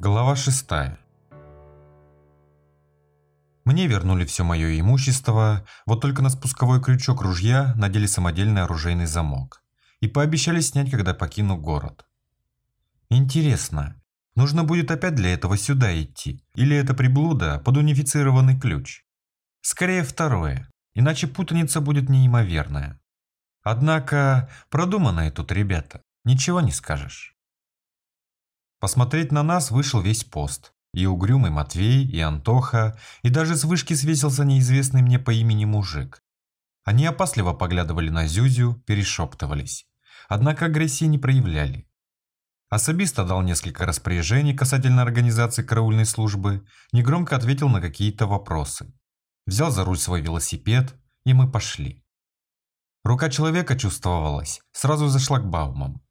Глава 6 Мне вернули все мое имущество, вот только на спусковой крючок ружья надели самодельный оружейный замок и пообещали снять, когда покину город. Интересно, нужно будет опять для этого сюда идти, или это приблуда под унифицированный ключ? Скорее второе, иначе путаница будет неимоверная. Однако продуманные тут ребята, ничего не скажешь. Посмотреть на нас вышел весь пост. И угрюмый Матвей, и Антоха, и даже с вышки свесился неизвестный мне по имени мужик. Они опасливо поглядывали на Зюзю, перешептывались. Однако агрессии не проявляли. Особист дал несколько распоряжений касательно организации караульной службы, негромко ответил на какие-то вопросы. Взял за руль свой велосипед, и мы пошли. Рука человека чувствовалась сразу за шлагбаумом.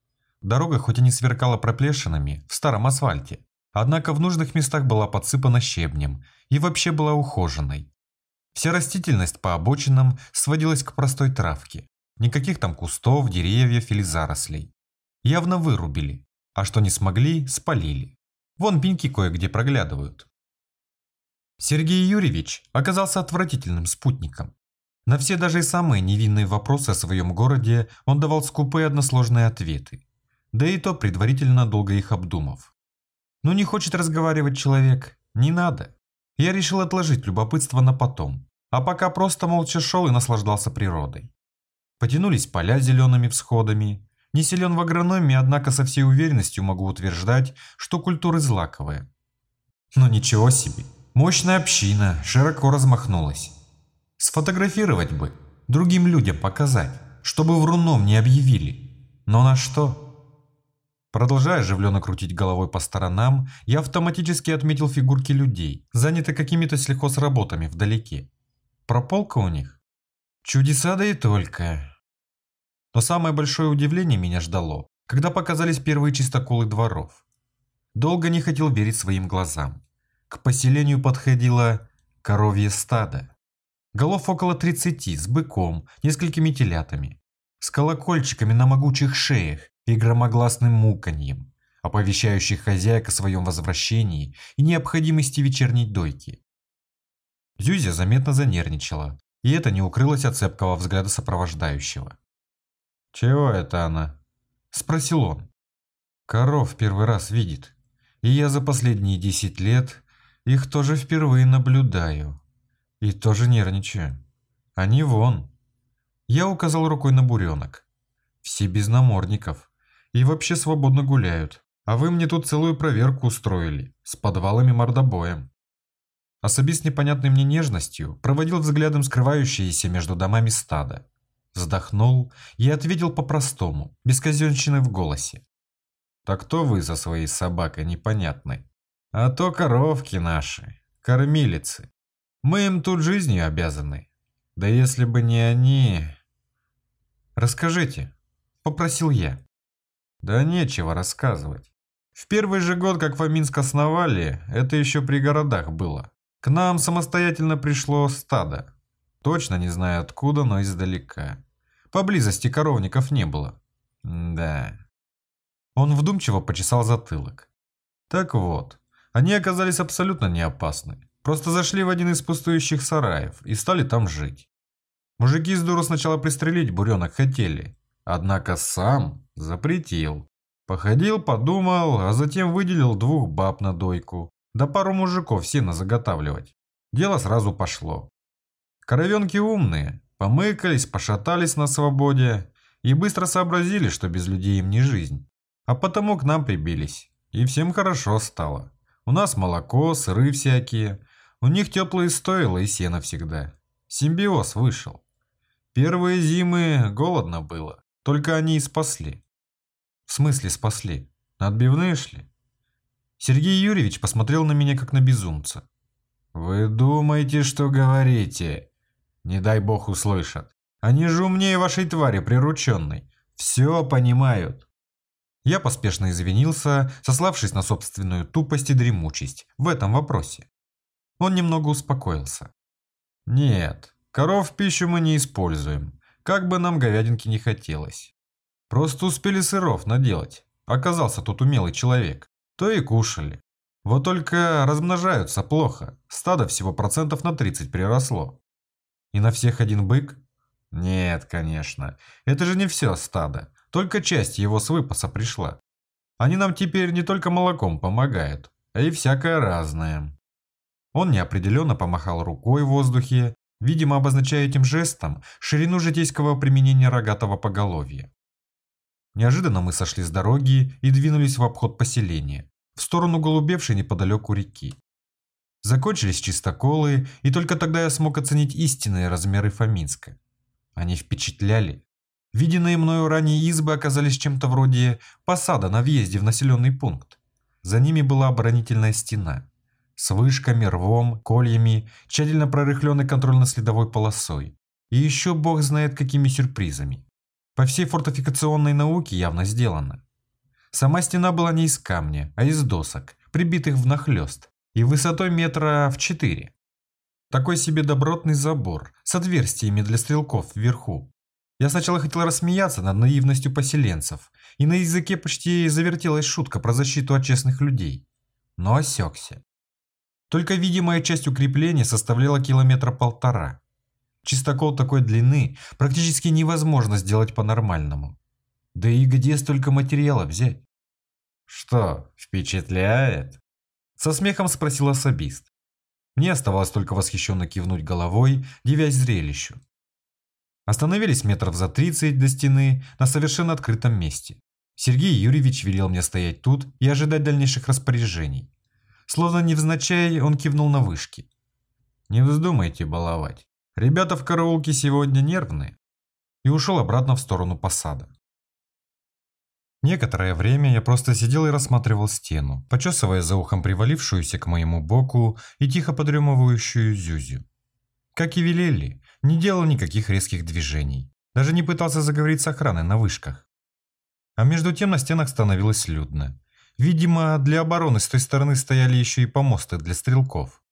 Дорога хоть и не сверкала проплешинами в старом асфальте, однако в нужных местах была подсыпана щебнем и вообще была ухоженной. Вся растительность по обочинам сводилась к простой травке. Никаких там кустов, деревьев или зарослей. Явно вырубили, а что не смогли, спалили. Вон пеньки кое-где проглядывают. Сергей Юрьевич оказался отвратительным спутником. На все даже и самые невинные вопросы о своем городе он давал скупые односложные ответы да и то предварительно долго их обдумав. Ну не хочет разговаривать человек, не надо. Я решил отложить любопытство на потом, а пока просто молча шел и наслаждался природой. Потянулись поля зелеными всходами. Не силен в агрономии, однако со всей уверенностью могу утверждать, что культура злаковая. Но ничего себе, мощная община широко размахнулась. Сфотографировать бы, другим людям показать, чтобы вруном не объявили. Но на что? Продолжая оживленно крутить головой по сторонам, я автоматически отметил фигурки людей, заняты какими-то сельхозработами вдалеке. Прополка у них? Чудеса да и только. Но самое большое удивление меня ждало, когда показались первые чистоколы дворов. Долго не хотел верить своим глазам. К поселению подходило коровье стадо. Голов около 30, с быком, несколькими телятами. С колокольчиками на могучих шеях и громогласным муканьем, оповещающих хозяйка о своем возвращении и необходимости вечерней дойки. Зюзя заметно занервничала, и это не укрылось от цепкого взгляда сопровождающего. «Чего это она?» – спросил он. «Коров первый раз видит, и я за последние десять лет их тоже впервые наблюдаю. И тоже нервничаю. Они вон». Я указал рукой на буренок. Все без намордников и вообще свободно гуляют. А вы мне тут целую проверку устроили, с подвалами-мордобоем. Особист с непонятной мне нежностью проводил взглядом скрывающиеся между домами стадо. Вздохнул и ответил по-простому, без казенщины в голосе. «Так кто вы за своей собакой непонятной? А то коровки наши, кормилицы. Мы им тут жизнью обязаны. Да если бы не они...» «Расскажите», — попросил я. Да нечего рассказывать. В первый же год, как Фоминск основали, это еще при городах было. К нам самостоятельно пришло стадо. Точно не знаю откуда, но издалека. Поблизости коровников не было. да. Он вдумчиво почесал затылок. Так вот, они оказались абсолютно не опасны. Просто зашли в один из пустующих сараев и стали там жить. Мужики с дуру сначала пристрелить буренок хотели, Однако сам запретил. Походил, подумал, а затем выделил двух баб на дойку, да пару мужиков сено заготавливать. Дело сразу пошло. Коровенки умные, помыкались, пошатались на свободе и быстро сообразили, что без людей им не жизнь. А потому к нам прибились. И всем хорошо стало. У нас молоко, сыры всякие. У них теплые стойла и сено всегда. Симбиоз вышел. Первые зимы голодно было. Только они и спасли. В смысле спасли? Отбивные шли? Сергей Юрьевич посмотрел на меня как на безумца. Вы думаете, что говорите? Не дай бог услышат. Они же умнее вашей твари прирученной. Все понимают. Я поспешно извинился, сославшись на собственную тупость и дремучесть в этом вопросе. Он немного успокоился. Нет, коров в пищу мы не используем. Как бы нам говядинки не хотелось. Просто успели сыров наделать. Оказался тут умелый человек. То и кушали. Вот только размножаются плохо. Стадо всего процентов на 30 приросло. И на всех один бык? Нет, конечно. Это же не все стадо. Только часть его с выпаса пришла. Они нам теперь не только молоком помогают, а и всякое разное. Он неопределенно помахал рукой в воздухе, видимо обозначая этим жестом ширину житейского применения рогатого поголовья. Неожиданно мы сошли с дороги и двинулись в обход поселения, в сторону голубевшей неподалеку реки. Закончились чистоколы, и только тогда я смог оценить истинные размеры Фоминска. Они впечатляли. Виденные мною ранее избы оказались чем-то вроде посада на въезде в населенный пункт. За ними была оборонительная стена. С вышками, рвом, кольями, тщательно прорыхленной контрольно-следовой полосой. И еще бог знает какими сюрпризами. По всей фортификационной науке явно сделано. Сама стена была не из камня, а из досок, прибитых внахлёст, и высотой метра в четыре. Такой себе добротный забор с отверстиями для стрелков вверху. Я сначала хотел рассмеяться над наивностью поселенцев, и на языке почти завертелась шутка про защиту от честных людей. Но осекся. Только видимая часть укрепления составляла километра полтора. Чистокол такой длины практически невозможно сделать по-нормальному. Да и где столько материала взять? Что, впечатляет? Со смехом спросил особист. Мне оставалось только восхищенно кивнуть головой, дивясь зрелищу. Остановились метров за 30 до стены на совершенно открытом месте. Сергей Юрьевич велел мне стоять тут и ожидать дальнейших распоряжений. Словно невзначай он кивнул на вышки. «Не вздумайте баловать. Ребята в караулке сегодня нервные». И ушел обратно в сторону посада. Некоторое время я просто сидел и рассматривал стену, почесывая за ухом привалившуюся к моему боку и тихо подремывающую Зюзю. Как и велели, не делал никаких резких движений, даже не пытался заговорить с охраной на вышках. А между тем на стенах становилось людно. Видимо, для обороны с той стороны стояли еще и помосты для стрелков.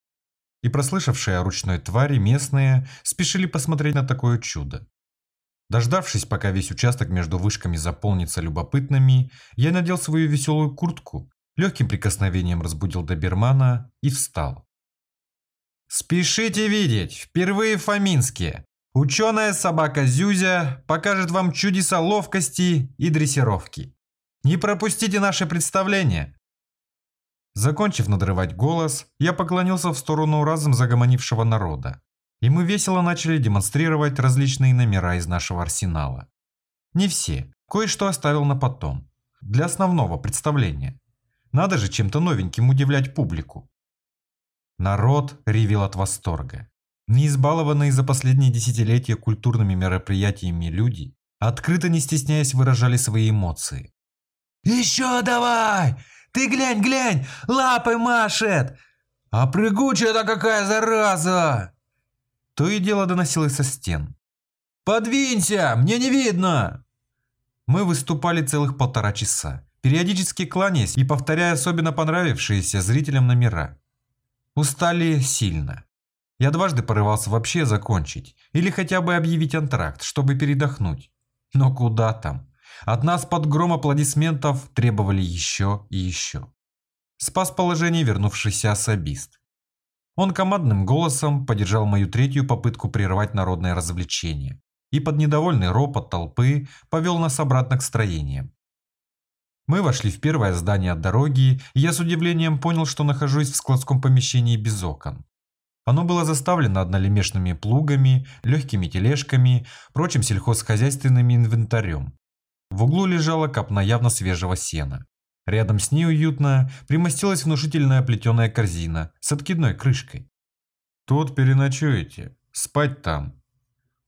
И прослышавшие о ручной твари местные спешили посмотреть на такое чудо. Дождавшись, пока весь участок между вышками заполнится любопытными, я надел свою веселую куртку, легким прикосновением разбудил добермана и встал. «Спешите видеть! Впервые в Фоминске! Ученая собака Зюзя покажет вам чудеса ловкости и дрессировки. Не пропустите наше представление!» Закончив надрывать голос, я поклонился в сторону разом загомонившего народа и мы весело начали демонстрировать различные номера из нашего арсенала. Не все, кое-что оставил на потом, для основного представления. Надо же чем-то новеньким удивлять публику. Народ ревел от восторга. Не избалованные за последние десятилетия культурными мероприятиями люди, открыто не стесняясь выражали свои эмоции. «Еще давай! Ты глянь, глянь! Лапой машет! А прыгучая-то какая зараза!» То и дело доносилось со стен. «Подвинься! Мне не видно!» Мы выступали целых полтора часа, периодически кланяясь и повторяя особенно понравившиеся зрителям номера. Устали сильно. Я дважды порывался вообще закончить, или хотя бы объявить антракт, чтобы передохнуть. Но куда там? От нас под гром аплодисментов требовали еще и еще. Спас положение вернувшийся особист. Он командным голосом поддержал мою третью попытку прервать народное развлечение и под недовольный ропот толпы повел нас обратно к строениям. Мы вошли в первое здание от дороги, и я с удивлением понял, что нахожусь в складском помещении без окон. Оно было заставлено однолемешными плугами, легкими тележками, прочим сельхозхозяйственным инвентарем. В углу лежала копна явно свежего сена. Рядом с ней уютно примостилась внушительная плетеная корзина с откидной крышкой. «Тут переночуете, спать там».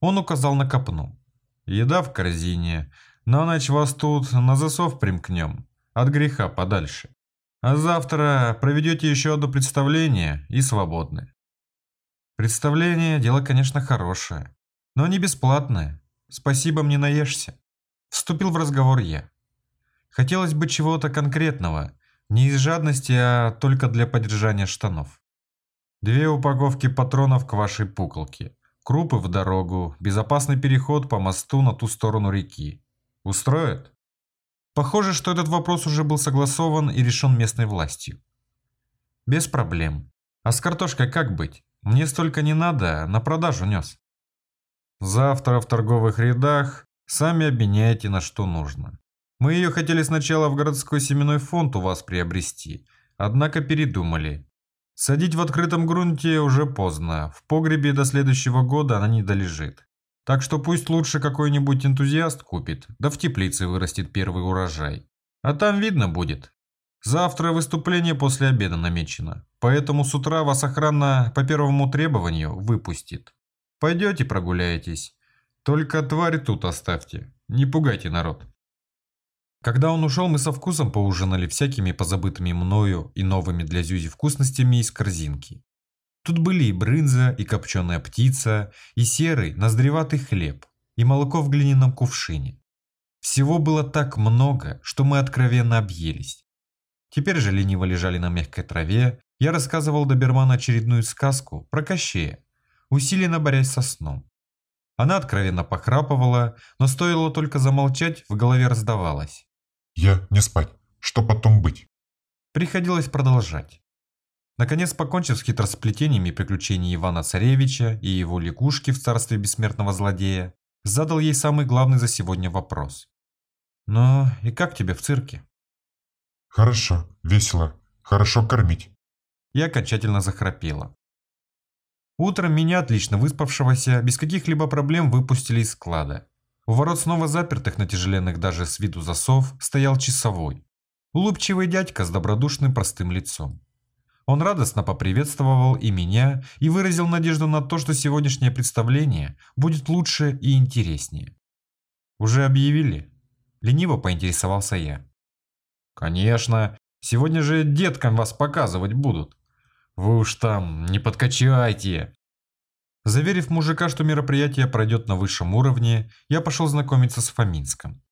Он указал на копну. «Еда в корзине, на ночь вас тут на засов примкнем, от греха подальше. А завтра проведете еще одно представление и свободны». Представление – дело, конечно, хорошее, но не бесплатное. Спасибо, мне наешься. Вступил в разговор я. Хотелось бы чего-то конкретного, не из жадности, а только для поддержания штанов. Две упаковки патронов к вашей пуколке, крупы в дорогу, безопасный переход по мосту на ту сторону реки. Устроит? Похоже, что этот вопрос уже был согласован и решен местной властью. Без проблем. А с картошкой как быть? Мне столько не надо, на продажу нес. Завтра в торговых рядах сами обменяйте на что нужно. Мы ее хотели сначала в городской семенной фонд у вас приобрести, однако передумали. Садить в открытом грунте уже поздно, в погребе до следующего года она не долежит. Так что пусть лучше какой-нибудь энтузиаст купит, да в теплице вырастет первый урожай. А там видно будет. Завтра выступление после обеда намечено, поэтому с утра вас охрана по первому требованию выпустит. Пойдете прогуляетесь. Только тварь тут оставьте, не пугайте народ. Когда он ушел, мы со вкусом поужинали всякими позабытыми мною и новыми для Зюзи вкусностями из корзинки. Тут были и брынза, и копченая птица, и серый, ноздреватый хлеб, и молоко в глиняном кувшине. Всего было так много, что мы откровенно объелись. Теперь же лениво лежали на мягкой траве, я рассказывал доберману очередную сказку про Кощея, усиленно борясь со сном. Она откровенно похрапывала, но стоило только замолчать, в голове раздавалось. «Я не спать. Что потом быть?» Приходилось продолжать. Наконец, покончив с хитросплетениями приключений Ивана Царевича и его лягушки в царстве бессмертного злодея, задал ей самый главный за сегодня вопрос. «Ну и как тебе в цирке?» «Хорошо, весело, хорошо кормить». Я окончательно захрапела. Утром меня, отлично выспавшегося, без каких-либо проблем выпустили из склада. У ворот снова запертых на тяжеленных даже с виду засов стоял часовой. Улыбчивый дядька с добродушным простым лицом. Он радостно поприветствовал и меня и выразил надежду на то, что сегодняшнее представление будет лучше и интереснее. «Уже объявили?» – лениво поинтересовался я. «Конечно, сегодня же деткам вас показывать будут. Вы уж там не подкачайте!» Заверив мужика, что мероприятие пройдет на высшем уровне, я пошел знакомиться с Фоминском.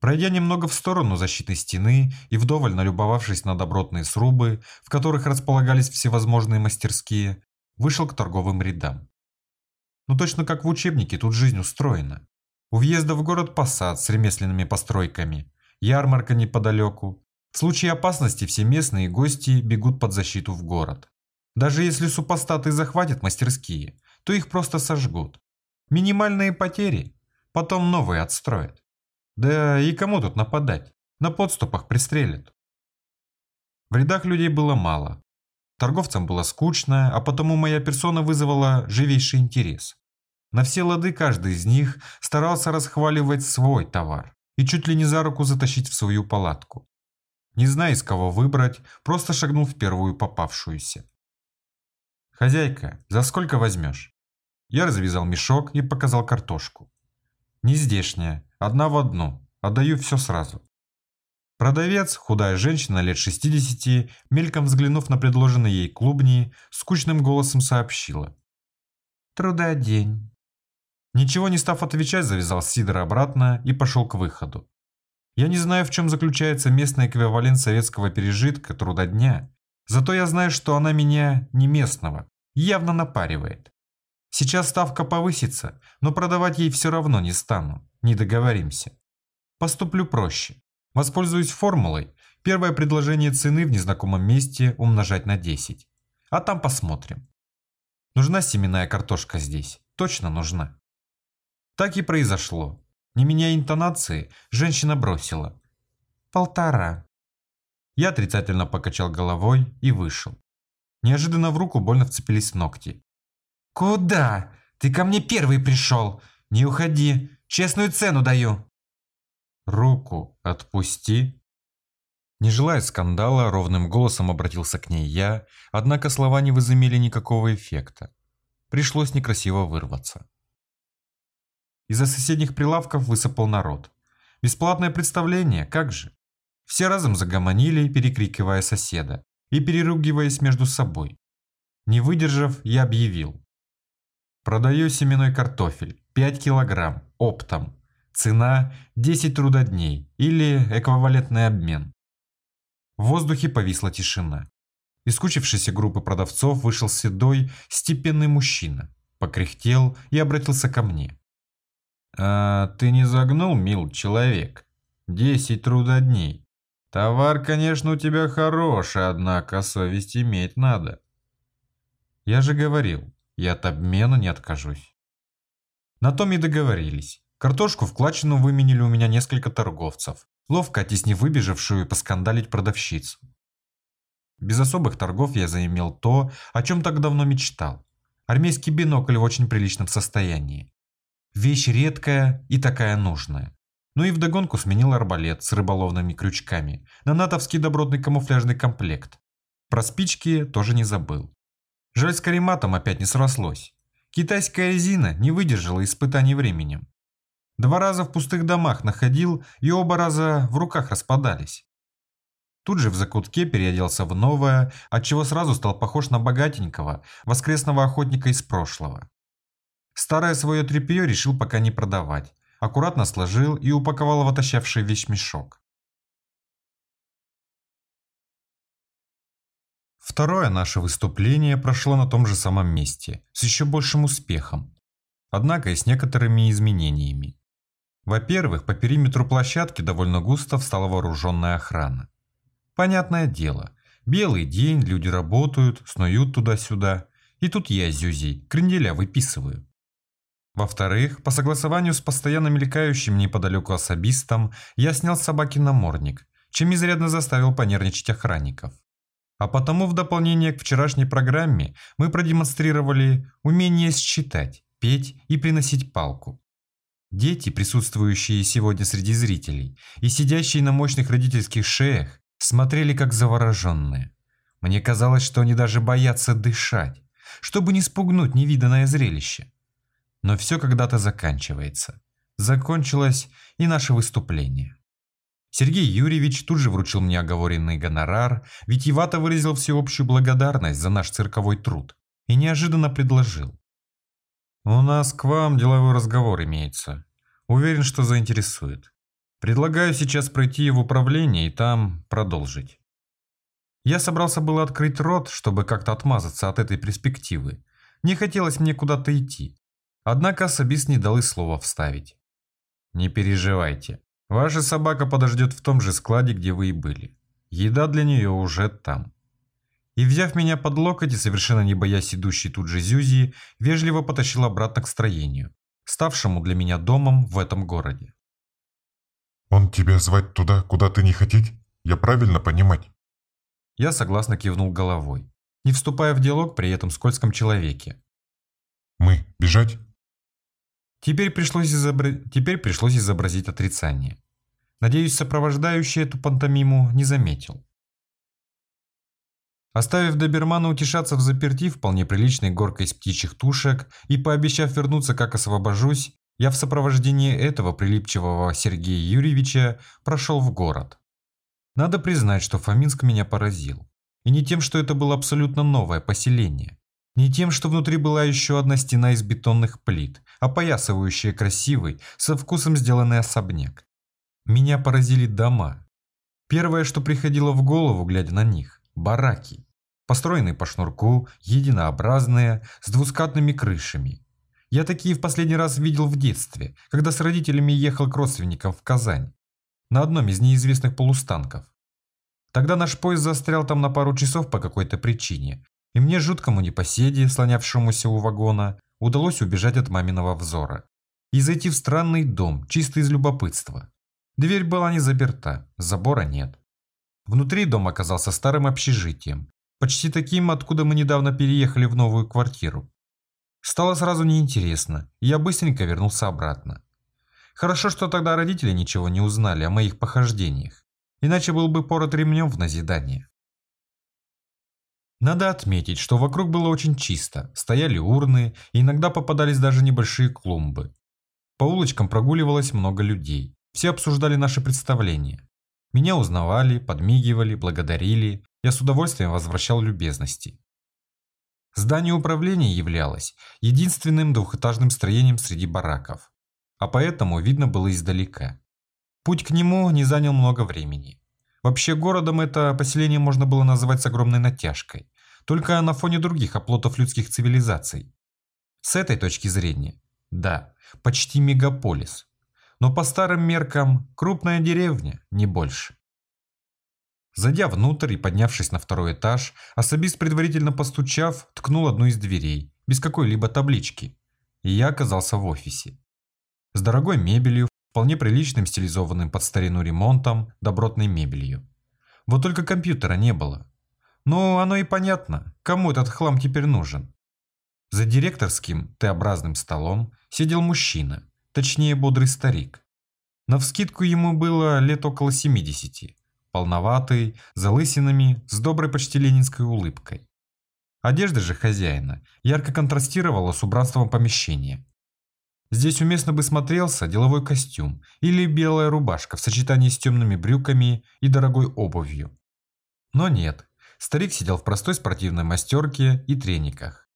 Пройдя немного в сторону защитной стены и вдоволь налюбовавшись на добротные срубы, в которых располагались всевозможные мастерские, вышел к торговым рядам. Ну точно как в учебнике тут жизнь устроена. У въезда в город посад с ремесленными постройками, ярмарка неподалеку. В случае опасности все местные гости бегут под защиту в город. Даже если супостаты захватят мастерские, то их просто сожгут. Минимальные потери, потом новые отстроят. Да и кому тут нападать? На подступах пристрелят. В рядах людей было мало. Торговцам было скучно, а потому моя персона вызвала живейший интерес. На все лады каждый из них старался расхваливать свой товар и чуть ли не за руку затащить в свою палатку. Не зная, из кого выбрать, просто шагнул в первую попавшуюся. «Хозяйка, за сколько возьмешь?» Я развязал мешок и показал картошку. Не здешняя, одна в одну, отдаю все сразу. Продавец, худая женщина лет 60, мельком взглянув на предложенные ей клубни, скучным голосом сообщила. «Трудодень». Ничего не став отвечать, завязал Сидор обратно и пошел к выходу. Я не знаю, в чем заключается местный эквивалент советского пережитка трудодня, зато я знаю, что она меня, не местного, явно напаривает. Сейчас ставка повысится, но продавать ей все равно не стану, не договоримся. Поступлю проще. Воспользуюсь формулой. Первое предложение цены в незнакомом месте умножать на 10. А там посмотрим. Нужна семенная картошка здесь. Точно нужна. Так и произошло. Не меняя интонации, женщина бросила. Полтора. Я отрицательно покачал головой и вышел. Неожиданно в руку больно вцепились ногти. «Куда? Ты ко мне первый пришел. Не уходи, честную цену даю». «Руку отпусти». Не желая скандала, ровным голосом обратился к ней я, однако слова не возымели никакого эффекта. Пришлось некрасиво вырваться. Из-за соседних прилавков высыпал народ. Бесплатное представление, как же? Все разом загомонили, перекрикивая соседа и переругиваясь между собой. Не выдержав, я объявил. Продаю семенной картофель 5 килограмм оптом. Цена 10 трудодней или эквивалентный обмен. В воздухе повисла тишина. Из скучившейся группы продавцов вышел седой, степенный мужчина, покряхтел и обратился ко мне. «А ты не загнул, мил человек? Десять трудодней. Товар, конечно, у тебя хороший, однако совесть иметь надо. Я же говорил, я от обмена не откажусь. На том и договорились. Картошку вкладчину выменили у меня несколько торговцев, ловко оттеснив выбежавшую поскандалить продавщицу. Без особых торгов я заимел то, о чем так давно мечтал. Армейский бинокль в очень приличном состоянии. Вещь редкая и такая нужная. Ну и вдогонку сменил арбалет с рыболовными крючками на натовский добротный камуфляжный комплект. Про спички тоже не забыл. Жаль, с карематом опять не срослось. Китайская резина не выдержала испытаний временем. Два раза в пустых домах находил и оба раза в руках распадались. Тут же в закутке переоделся в новое, отчего сразу стал похож на богатенького, воскресного охотника из прошлого. Старое свое тряпье решил пока не продавать, аккуратно сложил и упаковал в отощавший вещмешок. Второе наше выступление прошло на том же самом месте, с еще большим успехом, однако и с некоторыми изменениями. Во-первых, по периметру площадки довольно густо встала вооруженная охрана. Понятное дело, белый день, люди работают, снуют туда-сюда, и тут я, Зюзей, кренделя выписываю. Во-вторых, по согласованию с постоянно мелькающим неподалеку особистом, я снял с собаки намордник, чем изрядно заставил понервничать охранников. А потому в дополнение к вчерашней программе мы продемонстрировали умение считать, петь и приносить палку. Дети, присутствующие сегодня среди зрителей и сидящие на мощных родительских шеях, смотрели как завороженные. Мне казалось, что они даже боятся дышать, чтобы не спугнуть невиданное зрелище. Но все когда-то заканчивается. Закончилось и наше выступление. Сергей Юрьевич тут же вручил мне оговоренный гонорар, витиевато выразил всеобщую благодарность за наш цирковой труд и неожиданно предложил. «У нас к вам деловой разговор имеется. Уверен, что заинтересует. Предлагаю сейчас пройти в управление и там продолжить». Я собрался было открыть рот, чтобы как-то отмазаться от этой перспективы. Не хотелось мне куда-то идти. Однако особист не дал и слова вставить. «Не переживайте. Ваша собака подождет в том же складе, где вы и были. Еда для нее уже там и, взяв меня под локоть и совершенно не боясь идущей тут же Зюзи, вежливо потащил обратно к строению, ставшему для меня домом в этом городе. «Он тебя звать туда, куда ты не хотеть? Я правильно понимать?» Я согласно кивнул головой, не вступая в диалог при этом скользком человеке. «Мы бежать?» Теперь пришлось, изобра... Теперь пришлось изобразить отрицание. Надеюсь, сопровождающий эту пантомиму не заметил. Оставив добермана утешаться в заперти вполне приличной горкой из птичьих тушек и пообещав вернуться, как освобожусь, я в сопровождении этого прилипчивого Сергея Юрьевича прошел в город. Надо признать, что Фоминск меня поразил. И не тем, что это было абсолютно новое поселение. Не тем, что внутри была еще одна стена из бетонных плит, опоясывающая красивый, со вкусом сделанный особняк. Меня поразили дома. Первое, что приходило в голову, глядя на них – бараки построенные по шнурку, единообразные, с двускатными крышами. Я такие в последний раз видел в детстве, когда с родителями ехал к родственникам в Казань, на одном из неизвестных полустанков. Тогда наш поезд застрял там на пару часов по какой-то причине, и мне жуткому непоседе, слонявшемуся у вагона, удалось убежать от маминого взора и зайти в странный дом, чисто из любопытства. Дверь была не заперта, забора нет. Внутри дом оказался старым общежитием, почти таким, откуда мы недавно переехали в новую квартиру. Стало сразу неинтересно, и я быстренько вернулся обратно. Хорошо, что тогда родители ничего не узнали о моих похождениях, иначе был бы порот ремнем в назидание. Надо отметить, что вокруг было очень чисто, стояли урны, и иногда попадались даже небольшие клумбы. По улочкам прогуливалось много людей, все обсуждали наши представления. Меня узнавали, подмигивали, благодарили, я с удовольствием возвращал любезности. Здание управления являлось единственным двухэтажным строением среди бараков, а поэтому видно было издалека. Путь к нему не занял много времени. Вообще городом это поселение можно было назвать с огромной натяжкой, только на фоне других оплотов людских цивилизаций. С этой точки зрения, да, почти мегаполис, но по старым меркам крупная деревня, не больше. Зайдя внутрь и поднявшись на второй этаж, особист, предварительно постучав, ткнул одну из дверей, без какой-либо таблички. И я оказался в офисе. С дорогой мебелью, вполне приличным стилизованным под старину ремонтом, добротной мебелью. Вот только компьютера не было. Но оно и понятно, кому этот хлам теперь нужен. За директорским Т-образным столом сидел мужчина, точнее бодрый старик. Навскидку ему было лет около 70 полноватый, залысинами, с доброй почти ленинской улыбкой. Одежда же хозяина ярко контрастировала с убранством помещения. Здесь уместно бы смотрелся деловой костюм или белая рубашка в сочетании с темными брюками и дорогой обувью. Но нет, старик сидел в простой спортивной мастерке и трениках.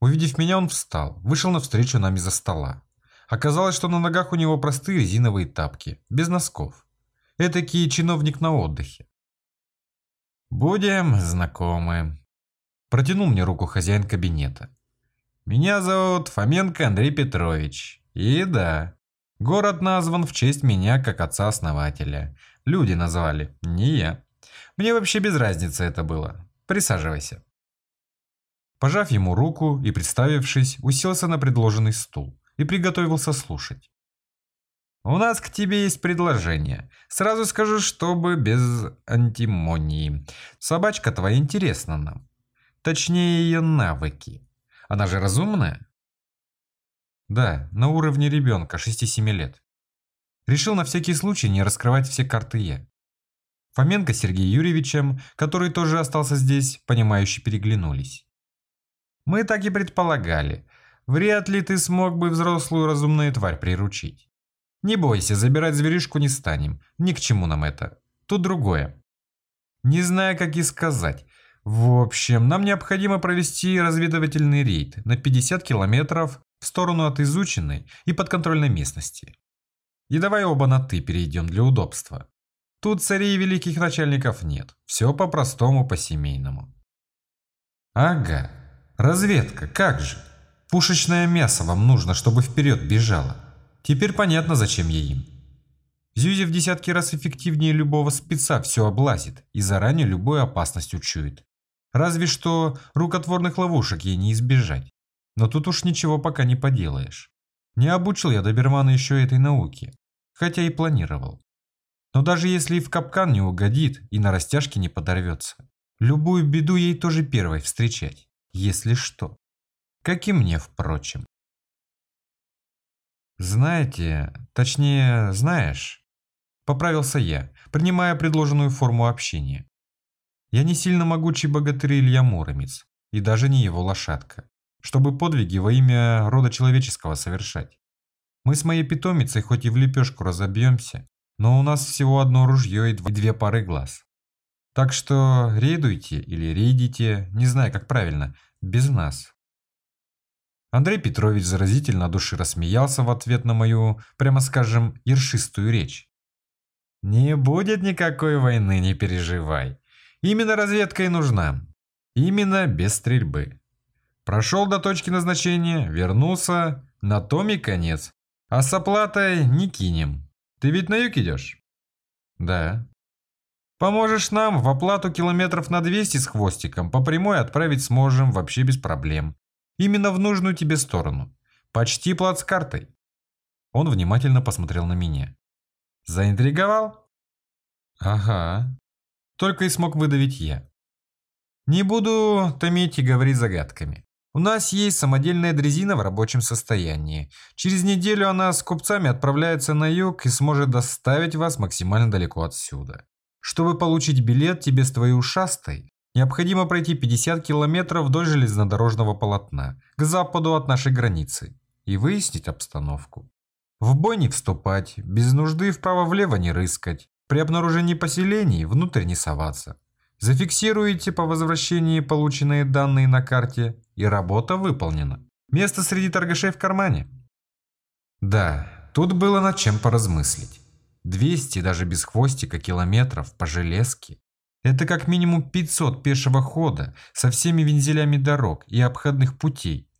Увидев меня, он встал, вышел навстречу нам из-за стола. Оказалось, что на ногах у него простые резиновые тапки, без носков. Этакий чиновник на отдыхе. «Будем знакомы», – протянул мне руку хозяин кабинета. «Меня зовут Фоменко Андрей Петрович. И да, город назван в честь меня как отца-основателя. Люди назвали, не я. Мне вообще без разницы это было. Присаживайся». Пожав ему руку и представившись, уселся на предложенный стул и приготовился слушать. У нас к тебе есть предложение. Сразу скажу, чтобы без антимонии. Собачка твоя интересна нам. Точнее, ее навыки. Она же разумная? Да, на уровне ребенка, 6-7 лет. Решил на всякий случай не раскрывать все карты я. Фоменко Сергеем Юрьевичем, который тоже остался здесь, понимающе переглянулись. Мы так и предполагали. Вряд ли ты смог бы взрослую разумную тварь приручить. Не бойся, забирать зверюшку не станем. Ни к чему нам это. Тут другое. Не знаю, как и сказать. В общем, нам необходимо провести разведывательный рейд на 50 километров в сторону от изученной и подконтрольной местности. И давай оба на «ты» перейдем для удобства. Тут царей великих начальников нет. Все по-простому, по-семейному. Ага, разведка, как же. Пушечное мясо вам нужно, чтобы вперед бежало. Теперь понятно, зачем я им. Зюзи в десятки раз эффективнее любого спеца все облазит и заранее любую опасность учует. Разве что рукотворных ловушек ей не избежать. Но тут уж ничего пока не поделаешь. Не обучил я добермана еще этой науке, хотя и планировал. Но даже если и в капкан не угодит и на растяжке не подорвется, любую беду ей тоже первой встречать, если что. Как и мне, впрочем. «Знаете, точнее, знаешь...» Поправился я, принимая предложенную форму общения. Я не сильно могучий богатырь Илья Муромец, и даже не его лошадка, чтобы подвиги во имя рода человеческого совершать. Мы с моей питомицей хоть и в лепешку разобьемся, но у нас всего одно ружье и две пары глаз. Так что рейдуйте или рейдите, не знаю как правильно, без нас. Андрей Петрович заразительно души рассмеялся в ответ на мою, прямо скажем, ершистую речь. «Не будет никакой войны, не переживай. Именно разведка и нужна. Именно без стрельбы. Прошел до точки назначения, вернулся, на том и конец. А с оплатой не кинем. Ты ведь на юг идешь?» «Да». «Поможешь нам в оплату километров на 200 с хвостиком, по прямой отправить сможем вообще без проблем. Именно в нужную тебе сторону. Почти плацкартой. Он внимательно посмотрел на меня. Заинтриговал? Ага. Только и смог выдавить я. Не буду томить и говорить загадками. У нас есть самодельная дрезина в рабочем состоянии. Через неделю она с купцами отправляется на юг и сможет доставить вас максимально далеко отсюда. Чтобы получить билет тебе с твоей ушастой, Необходимо пройти 50 километров вдоль железнодорожного полотна, к западу от нашей границы, и выяснить обстановку. В бой не вступать, без нужды вправо-влево не рыскать, при обнаружении поселений внутрь не соваться. Зафиксируете по возвращении полученные данные на карте, и работа выполнена. Место среди торгашей в кармане. Да, тут было над чем поразмыслить. 200 даже без хвостика километров по железке это как минимум 500 пешего хода со всеми вензелями дорог и обходных путей.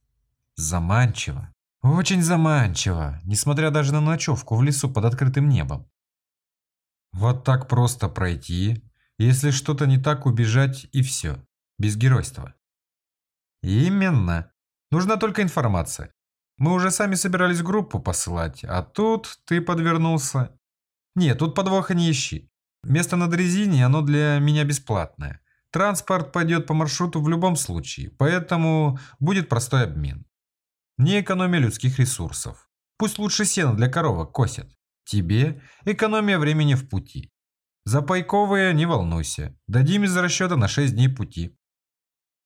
Заманчиво. Очень заманчиво, несмотря даже на ночевку в лесу под открытым небом. Вот так просто пройти, Если что-то не так, убежать и все. Без геройства. Именно. Нужна только информация. Мы уже сами собирались группу посылать, а тут ты подвернулся. Нет, тут подвоха не ищи. Место на дрезине, оно для меня бесплатное. Транспорт пойдет по маршруту в любом случае, поэтому будет простой обмен. Не экономия людских ресурсов. Пусть лучше сено для коровок косят. Тебе экономия времени в пути. За пайковые не волнуйся, дадим из расчета на 6 дней пути.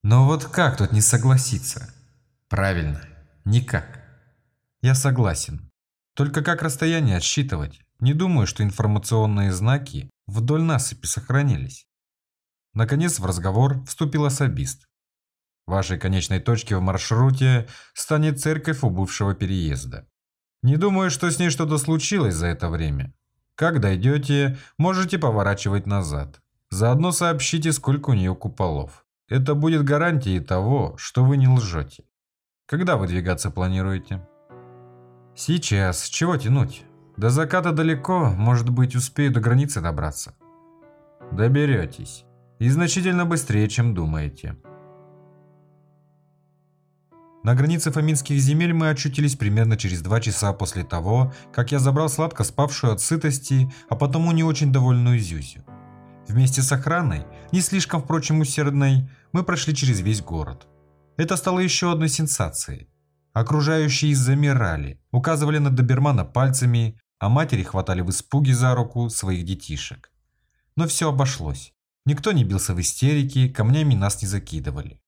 Но вот как тут не согласиться? Правильно, никак. Я согласен. Только как расстояние отсчитывать? Не думаю, что информационные знаки вдоль насыпи сохранились. Наконец в разговор вступил особист. Вашей конечной точкой в маршруте станет церковь у бывшего переезда. Не думаю, что с ней что-то случилось за это время. Как дойдете, можете поворачивать назад. Заодно сообщите, сколько у нее куполов. Это будет гарантией того, что вы не лжете. Когда выдвигаться планируете? Сейчас. Чего тянуть? До заката далеко, может быть, успею до границы добраться. Доберетесь. И значительно быстрее, чем думаете. На границе фоминских земель мы очутились примерно через два часа после того, как я забрал сладко спавшую от сытости, а потому не очень довольную Зюзю. Вместе с охраной, не слишком, впрочем, усердной, мы прошли через весь город. Это стало еще одной сенсацией. Окружающие замирали, указывали на добермана пальцами, а матери хватали в испуге за руку своих детишек. Но все обошлось. Никто не бился в истерике, камнями нас не закидывали.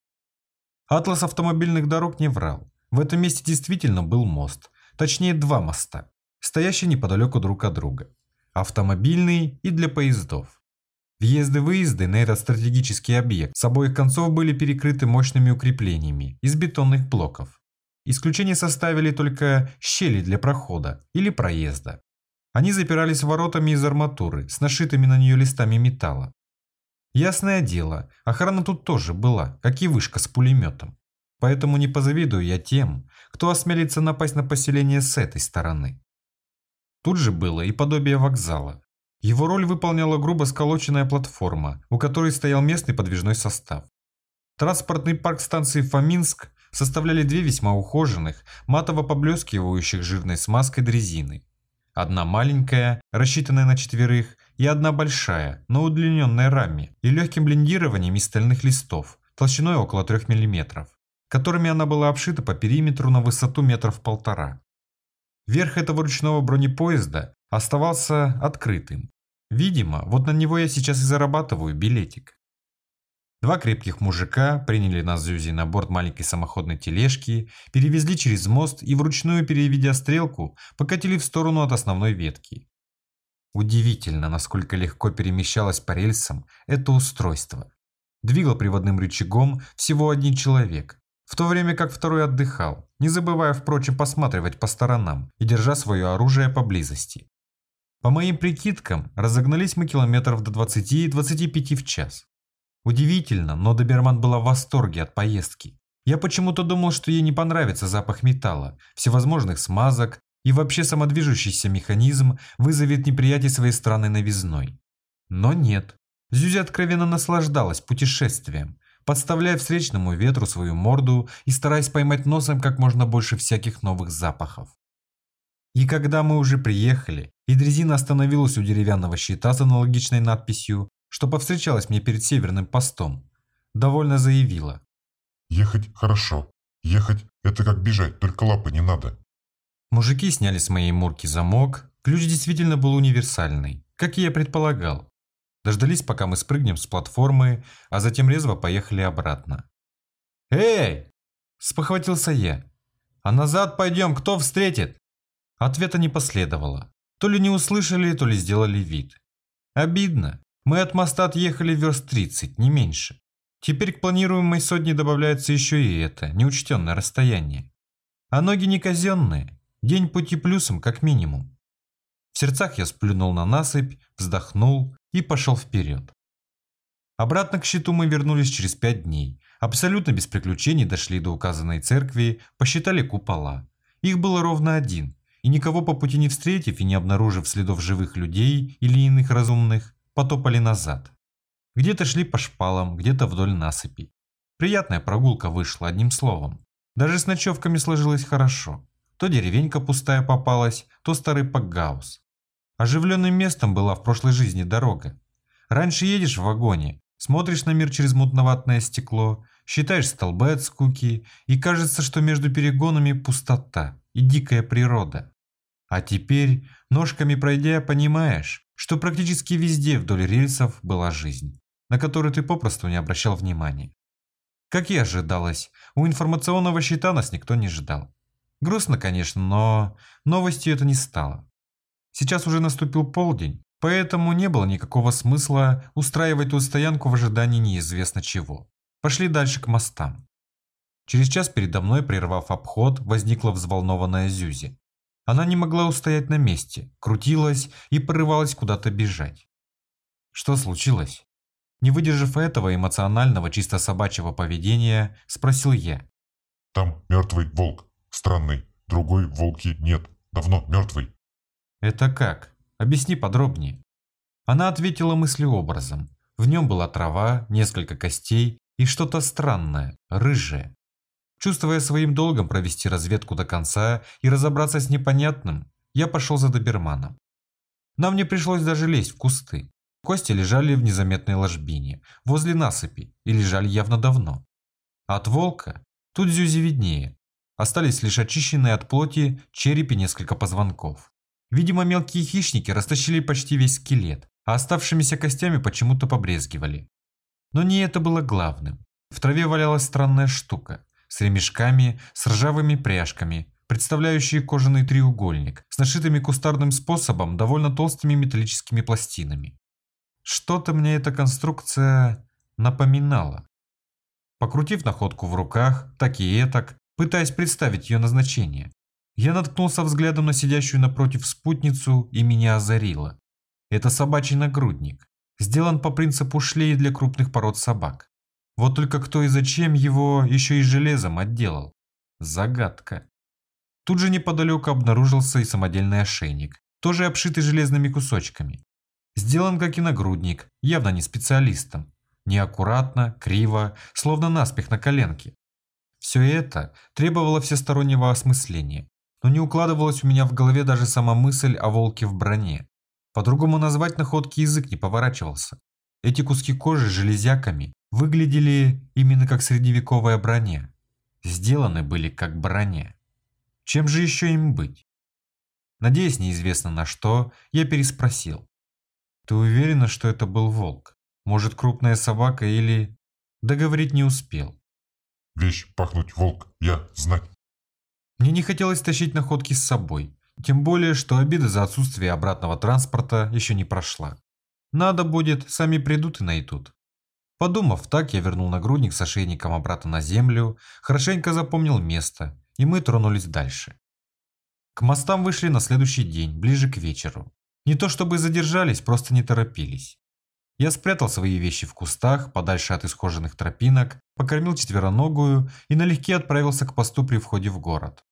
Атлас автомобильных дорог не врал. В этом месте действительно был мост, точнее два моста, стоящие неподалеку друг от друга. Автомобильный и для поездов. Въезды-выезды на этот стратегический объект с обоих концов были перекрыты мощными укреплениями из бетонных блоков. Исключение составили только щели для прохода или проезда. Они запирались воротами из арматуры с нашитыми на нее листами металла. Ясное дело, охрана тут тоже была, как и вышка с пулеметом. Поэтому не позавидую я тем, кто осмелится напасть на поселение с этой стороны. Тут же было и подобие вокзала. Его роль выполняла грубо сколоченная платформа, у которой стоял местный подвижной состав. Транспортный парк станции Фоминск составляли две весьма ухоженных, матово поблескивающих жирной смазкой дрезины. Одна маленькая, рассчитанная на четверых, и одна большая, на удлиненной раме и легким блиндированием из стальных листов, толщиной около 3 мм, которыми она была обшита по периметру на высоту метров полтора. Верх этого ручного бронепоезда оставался открытым. Видимо, вот на него я сейчас и зарабатываю билетик. Два крепких мужика приняли нас Зюзи на борт маленькой самоходной тележки, перевезли через мост и вручную переведя стрелку, покатили в сторону от основной ветки. Удивительно, насколько легко перемещалось по рельсам это устройство. Двигал приводным рычагом всего один человек, в то время как второй отдыхал, не забывая, впрочем, посматривать по сторонам и держа свое оружие поблизости. По моим прикидкам, разогнались мы километров до 20-25 в час. Удивительно, но Доберман была в восторге от поездки. Я почему-то думал, что ей не понравится запах металла, всевозможных смазок, и вообще самодвижущийся механизм вызовет неприятие своей странной новизной. Но нет. Зюзя откровенно наслаждалась путешествием, подставляя встречному ветру свою морду и стараясь поймать носом как можно больше всяких новых запахов. И когда мы уже приехали, и дрезина остановилась у деревянного щита с аналогичной надписью, что повстречалась мне перед северным постом, довольно заявила. «Ехать хорошо. Ехать – это как бежать, только лапы не надо. Мужики сняли с моей мурки замок. Ключ действительно был универсальный, как и я предполагал. Дождались, пока мы спрыгнем с платформы, а затем резво поехали обратно. «Эй!» – спохватился я. «А назад пойдем, кто встретит?» Ответа не последовало. То ли не услышали, то ли сделали вид. Обидно. Мы от моста отъехали верст 30, не меньше. Теперь к планируемой сотне добавляется еще и это, неучтенное расстояние. А ноги не казенные. День пути плюсом, как минимум. В сердцах я сплюнул на насыпь, вздохнул и пошел вперед. Обратно к щиту мы вернулись через пять дней. Абсолютно без приключений дошли до указанной церкви, посчитали купола. Их было ровно один, и никого по пути не встретив и не обнаружив следов живых людей или иных разумных, потопали назад. Где-то шли по шпалам, где-то вдоль насыпи. Приятная прогулка вышла, одним словом. Даже с ночевками сложилось хорошо. То деревенька пустая попалась, то старый пакгаус. Оживленным местом была в прошлой жизни дорога. Раньше едешь в вагоне, смотришь на мир через мутноватное стекло, считаешь столбы от скуки, и кажется, что между перегонами пустота и дикая природа. А теперь, ножками пройдя, понимаешь, что практически везде вдоль рельсов была жизнь, на которую ты попросту не обращал внимания. Как и ожидалось, у информационного щита нас никто не ждал. Грустно, конечно, но новостью это не стало. Сейчас уже наступил полдень, поэтому не было никакого смысла устраивать тут стоянку в ожидании неизвестно чего. Пошли дальше к мостам. Через час передо мной, прервав обход, возникла взволнованная Зюзи. Она не могла устоять на месте, крутилась и порывалась куда-то бежать. Что случилось? Не выдержав этого эмоционального, чисто собачьего поведения, спросил я. Там мертвый волк. Странный. Другой волки нет. Давно мертвый. Это как? Объясни подробнее. Она ответила мыслеобразом. В нем была трава, несколько костей и что-то странное, рыжее. Чувствуя своим долгом провести разведку до конца и разобраться с непонятным, я пошел за доберманом. Нам не пришлось даже лезть в кусты. Кости лежали в незаметной ложбине, возле насыпи, и лежали явно давно. От волка тут зюзи виднее. Остались лишь очищенные от плоти череп и несколько позвонков. Видимо, мелкие хищники растащили почти весь скелет, а оставшимися костями почему-то побрезгивали. Но не это было главным. В траве валялась странная штука с ремешками, с ржавыми пряжками, представляющие кожаный треугольник с нашитыми кустарным способом довольно толстыми металлическими пластинами. Что-то мне эта конструкция напоминала. Покрутив находку в руках, так и этак, пытаясь представить ее назначение, я наткнулся взглядом на сидящую напротив спутницу и меня озарило. Это собачий нагрудник. Сделан по принципу шлей для крупных пород собак. Вот только кто и зачем его еще и железом отделал? Загадка. Тут же неподалеку обнаружился и самодельный ошейник, тоже обшитый железными кусочками. Сделан как и нагрудник, явно не специалистом. Неаккуратно, криво, словно наспех на коленке. Все это требовало всестороннего осмысления, но не укладывалась у меня в голове даже сама мысль о волке в броне. По-другому назвать находки язык не поворачивался. Эти куски кожи с железяками выглядели именно как средневековая броня. Сделаны были как броня. Чем же еще им быть? Надеясь неизвестно на что, я переспросил. Ты уверена, что это был волк? Может, крупная собака или... Договорить не успел. Вещь пахнуть волк, я знать. Мне не хотелось тащить находки с собой. Тем более, что обида за отсутствие обратного транспорта еще не прошла. Надо будет, сами придут и найдут. Подумав так, я вернул нагрудник с ошейником обратно на землю, хорошенько запомнил место, и мы тронулись дальше. К мостам вышли на следующий день, ближе к вечеру. Не то чтобы задержались, просто не торопились. Я спрятал свои вещи в кустах, подальше от исхоженных тропинок, покормил четвероногую и налегке отправился к посту при входе в город.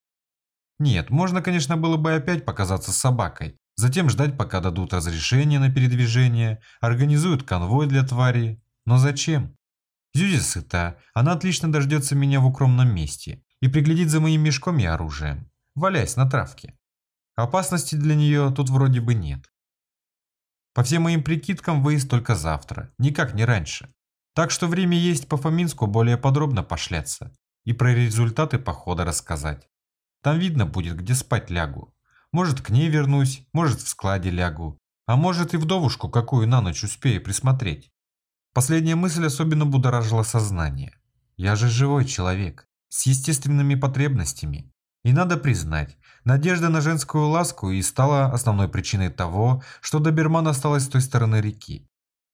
Нет, можно, конечно, было бы опять показаться собакой, затем ждать, пока дадут разрешение на передвижение, организуют конвой для твари. Но зачем? Зюзи сыта, она отлично дождется меня в укромном месте и приглядит за моим мешком и оружием, валяясь на травке. Опасности для нее тут вроде бы нет. По всем моим прикидкам, выезд только завтра, никак не раньше. Так что время есть по Фоминску более подробно пошляться и про результаты похода рассказать. Там видно будет, где спать лягу. Может, к ней вернусь, может, в складе лягу, а может и вдовушку какую на ночь успею присмотреть. Последняя мысль особенно будоражила сознание. Я же живой человек, с естественными потребностями. И надо признать, Надежда на женскую ласку и стала основной причиной того, что доберман осталась с той стороны реки.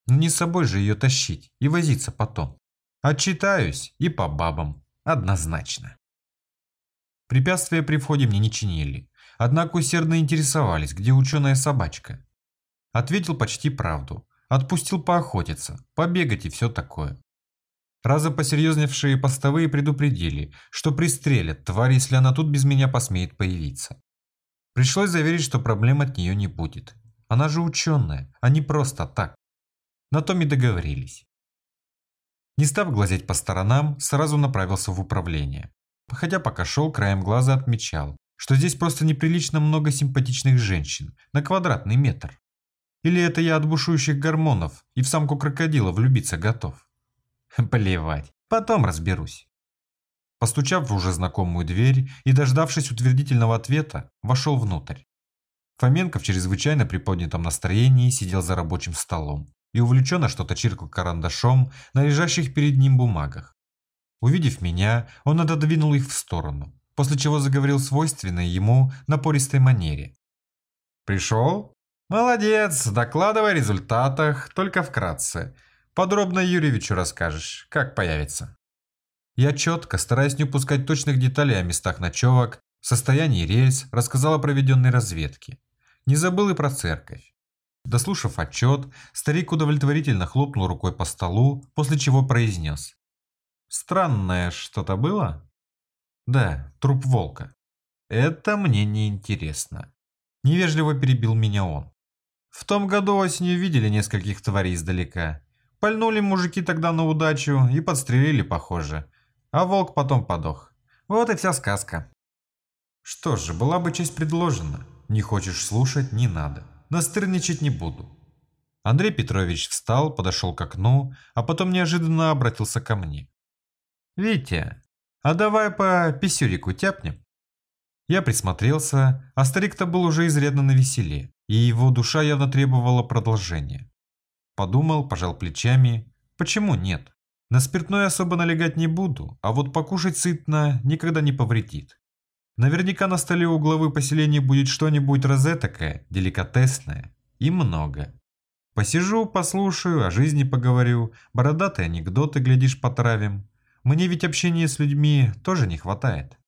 Не с собой же ее тащить и возиться потом. Отчитаюсь и по бабам, однозначно. Препятствия при входе мне не чинили, однако усердно интересовались, где ученая собачка. Ответил почти правду, отпустил поохотиться, побегать и все такое. Раза посерьезневшие постовые предупредили, что пристрелят тварь, если она тут без меня посмеет появиться. Пришлось заверить, что проблем от нее не будет. Она же ученая, а не просто так. На том и договорились. Не став глазеть по сторонам, сразу направился в управление. Хотя пока шел, краем глаза отмечал, что здесь просто неприлично много симпатичных женщин на квадратный метр. Или это я от бушующих гормонов и в самку крокодила влюбиться готов? Плевать, потом разберусь. Постучав в уже знакомую дверь и дождавшись утвердительного ответа, вошел внутрь. Фоменко в чрезвычайно приподнятом настроении сидел за рабочим столом и увлеченно что-то чиркал карандашом на лежащих перед ним бумагах. Увидев меня, он отодвинул их в сторону, после чего заговорил свойственной ему напористой манере. «Пришел? Молодец, докладывай о результатах, только вкратце. Подробно Юрьевичу расскажешь, как появится». Я четко, стараясь не упускать точных деталей о местах ночевок, состоянии рельс, рассказал о проведенной разведке. Не забыл и про церковь. Дослушав отчет, старик удовлетворительно хлопнул рукой по столу, после чего произнес. «Странное что-то было?» «Да, труп волка. Это мне не интересно. Невежливо перебил меня он. В том году осенью видели нескольких тварей издалека. Пальнули мужики тогда на удачу и подстрелили, похоже. А волк потом подох. Вот и вся сказка. Что же, была бы честь предложена. Не хочешь слушать – не надо. Настырничать не буду. Андрей Петрович встал, подошел к окну, а потом неожиданно обратился ко мне. «Витя, а давай по писюрику тяпнем?» Я присмотрелся, а старик-то был уже изрядно навеселе, и его душа явно требовала продолжения. Подумал, пожал плечами. Почему нет? На спиртное особо налегать не буду, а вот покушать сытно никогда не повредит. Наверняка на столе у главы поселения будет что-нибудь розетокое, деликатесное. И много. Посижу, послушаю, о жизни поговорю, бородатые анекдоты, глядишь, потравим. Мне ведь общения с людьми тоже не хватает.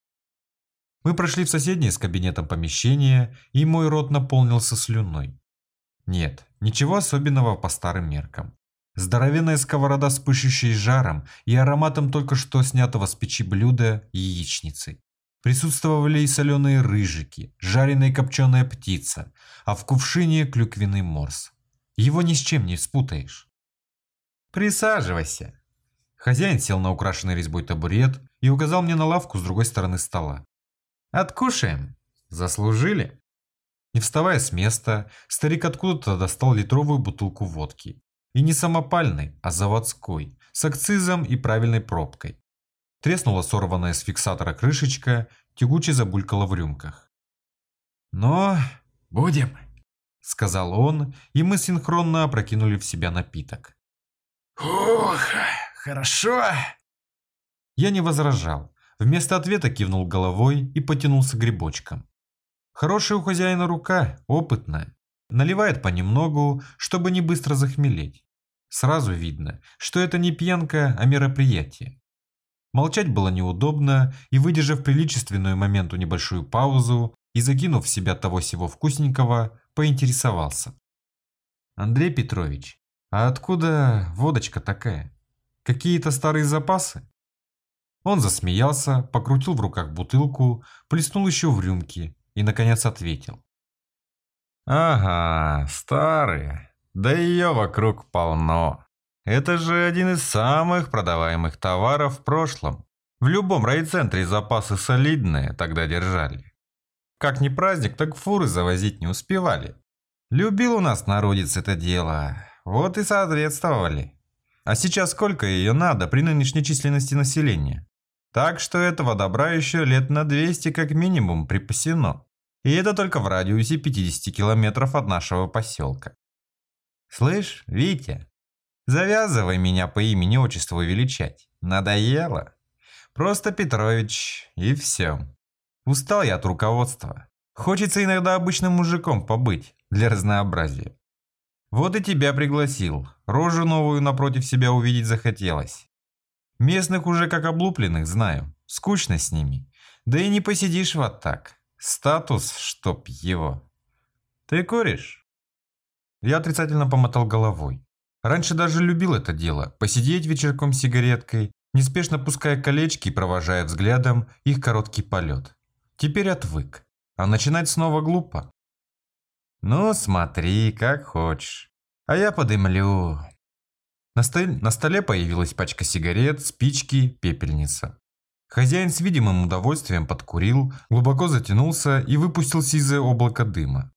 Мы прошли в соседнее с кабинетом помещение, и мой рот наполнился слюной. Нет, ничего особенного по старым меркам. Здоровенная сковорода с пышущей жаром и ароматом только что снятого с печи блюда яичницы. Присутствовали и соленые рыжики, жареная копченая птица, а в кувшине клюквенный морс. Его ни с чем не спутаешь. «Присаживайся». Хозяин сел на украшенный резьбой табурет и указал мне на лавку с другой стороны стола. «Откушаем. Заслужили?» Не вставая с места, старик откуда-то достал литровую бутылку водки. И не самопальной, а заводской, с акцизом и правильной пробкой. Треснула сорванная с фиксатора крышечка, тягуче забулькала в рюмках. «Но будем», — сказал он, и мы синхронно опрокинули в себя напиток. «Ух, хорошо!» Я не возражал. Вместо ответа кивнул головой и потянулся грибочком. Хорошая у хозяина рука, опытная. Наливает понемногу, чтобы не быстро захмелеть. Сразу видно, что это не пьянка, а мероприятие. Молчать было неудобно, и выдержав приличественную моменту небольшую паузу и закинув в себя того всего вкусненького, поинтересовался. «Андрей Петрович, а откуда водочка такая? Какие-то старые запасы?» Он засмеялся, покрутил в руках бутылку, плеснул еще в рюмки и, наконец, ответил. «Ага, старые. Да ее вокруг полно. Это же один из самых продаваемых товаров в прошлом. В любом райцентре запасы солидные тогда держали. Как не праздник, так фуры завозить не успевали. Любил у нас народец это дело, вот и соответствовали. А сейчас сколько ее надо при нынешней численности населения? Так что этого добра еще лет на 200 как минимум припасено. И это только в радиусе 50 километров от нашего поселка. Слышь, Витя, Завязывай меня по имени-отчеству величать. Надоело? Просто Петрович, и все. Устал я от руководства. Хочется иногда обычным мужиком побыть, для разнообразия. Вот и тебя пригласил. Рожу новую напротив себя увидеть захотелось. Местных уже как облупленных знаю. Скучно с ними. Да и не посидишь вот так. Статус, чтоб его. Ты куришь? Я отрицательно помотал головой. Раньше даже любил это дело – посидеть вечерком с сигареткой, неспешно пуская колечки и провожая взглядом их короткий полет. Теперь отвык. А начинать снова глупо. Ну, смотри, как хочешь. А я подымлю. На, столе, на столе появилась пачка сигарет, спички, пепельница. Хозяин с видимым удовольствием подкурил, глубоко затянулся и выпустил сизое облако дыма.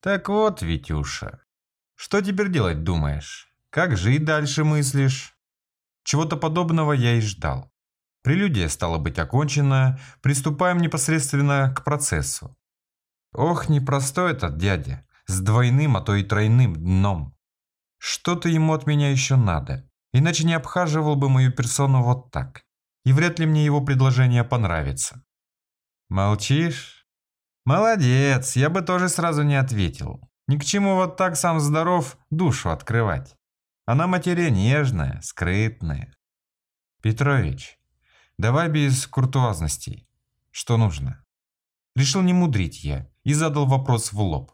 «Так вот, Витюша, что теперь делать думаешь? Как жить дальше мыслишь?» Чего-то подобного я и ждал. Прелюдия стала быть окончена, приступаем непосредственно к процессу. Ох, непростой этот дядя, с двойным, а то и тройным дном. Что-то ему от меня еще надо, иначе не обхаживал бы мою персону вот так. И вряд ли мне его предложение понравится. Молчишь? Молодец, я бы тоже сразу не ответил. Ни к чему вот так сам здоров душу открывать. Она материя нежная, скрытная. Петрович, давай без куртуазностей. Что нужно? Решил не мудрить я и задал вопрос в лоб.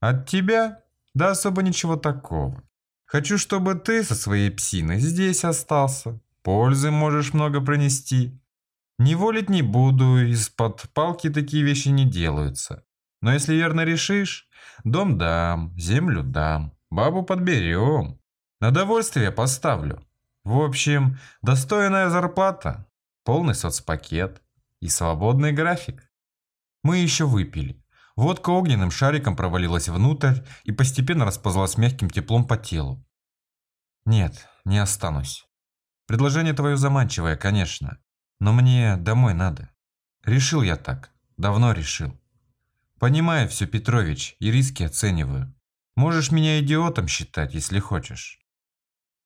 От тебя? Да особо ничего такого. Хочу, чтобы ты со своей псиной здесь остался. Пользы можешь много пронести. Не волить не буду, из-под палки такие вещи не делаются. Но если верно решишь, дом дам, землю дам, бабу подберем. На довольствие поставлю. В общем, достойная зарплата, полный соцпакет и свободный график. Мы еще выпили. Водка огненным шариком провалилась внутрь и постепенно расползлась мягким теплом по телу. Нет, не останусь. Предложение твое заманчивое, конечно, но мне домой надо. Решил я так, давно решил. Понимаю все, Петрович, и риски оцениваю. Можешь меня идиотом считать, если хочешь.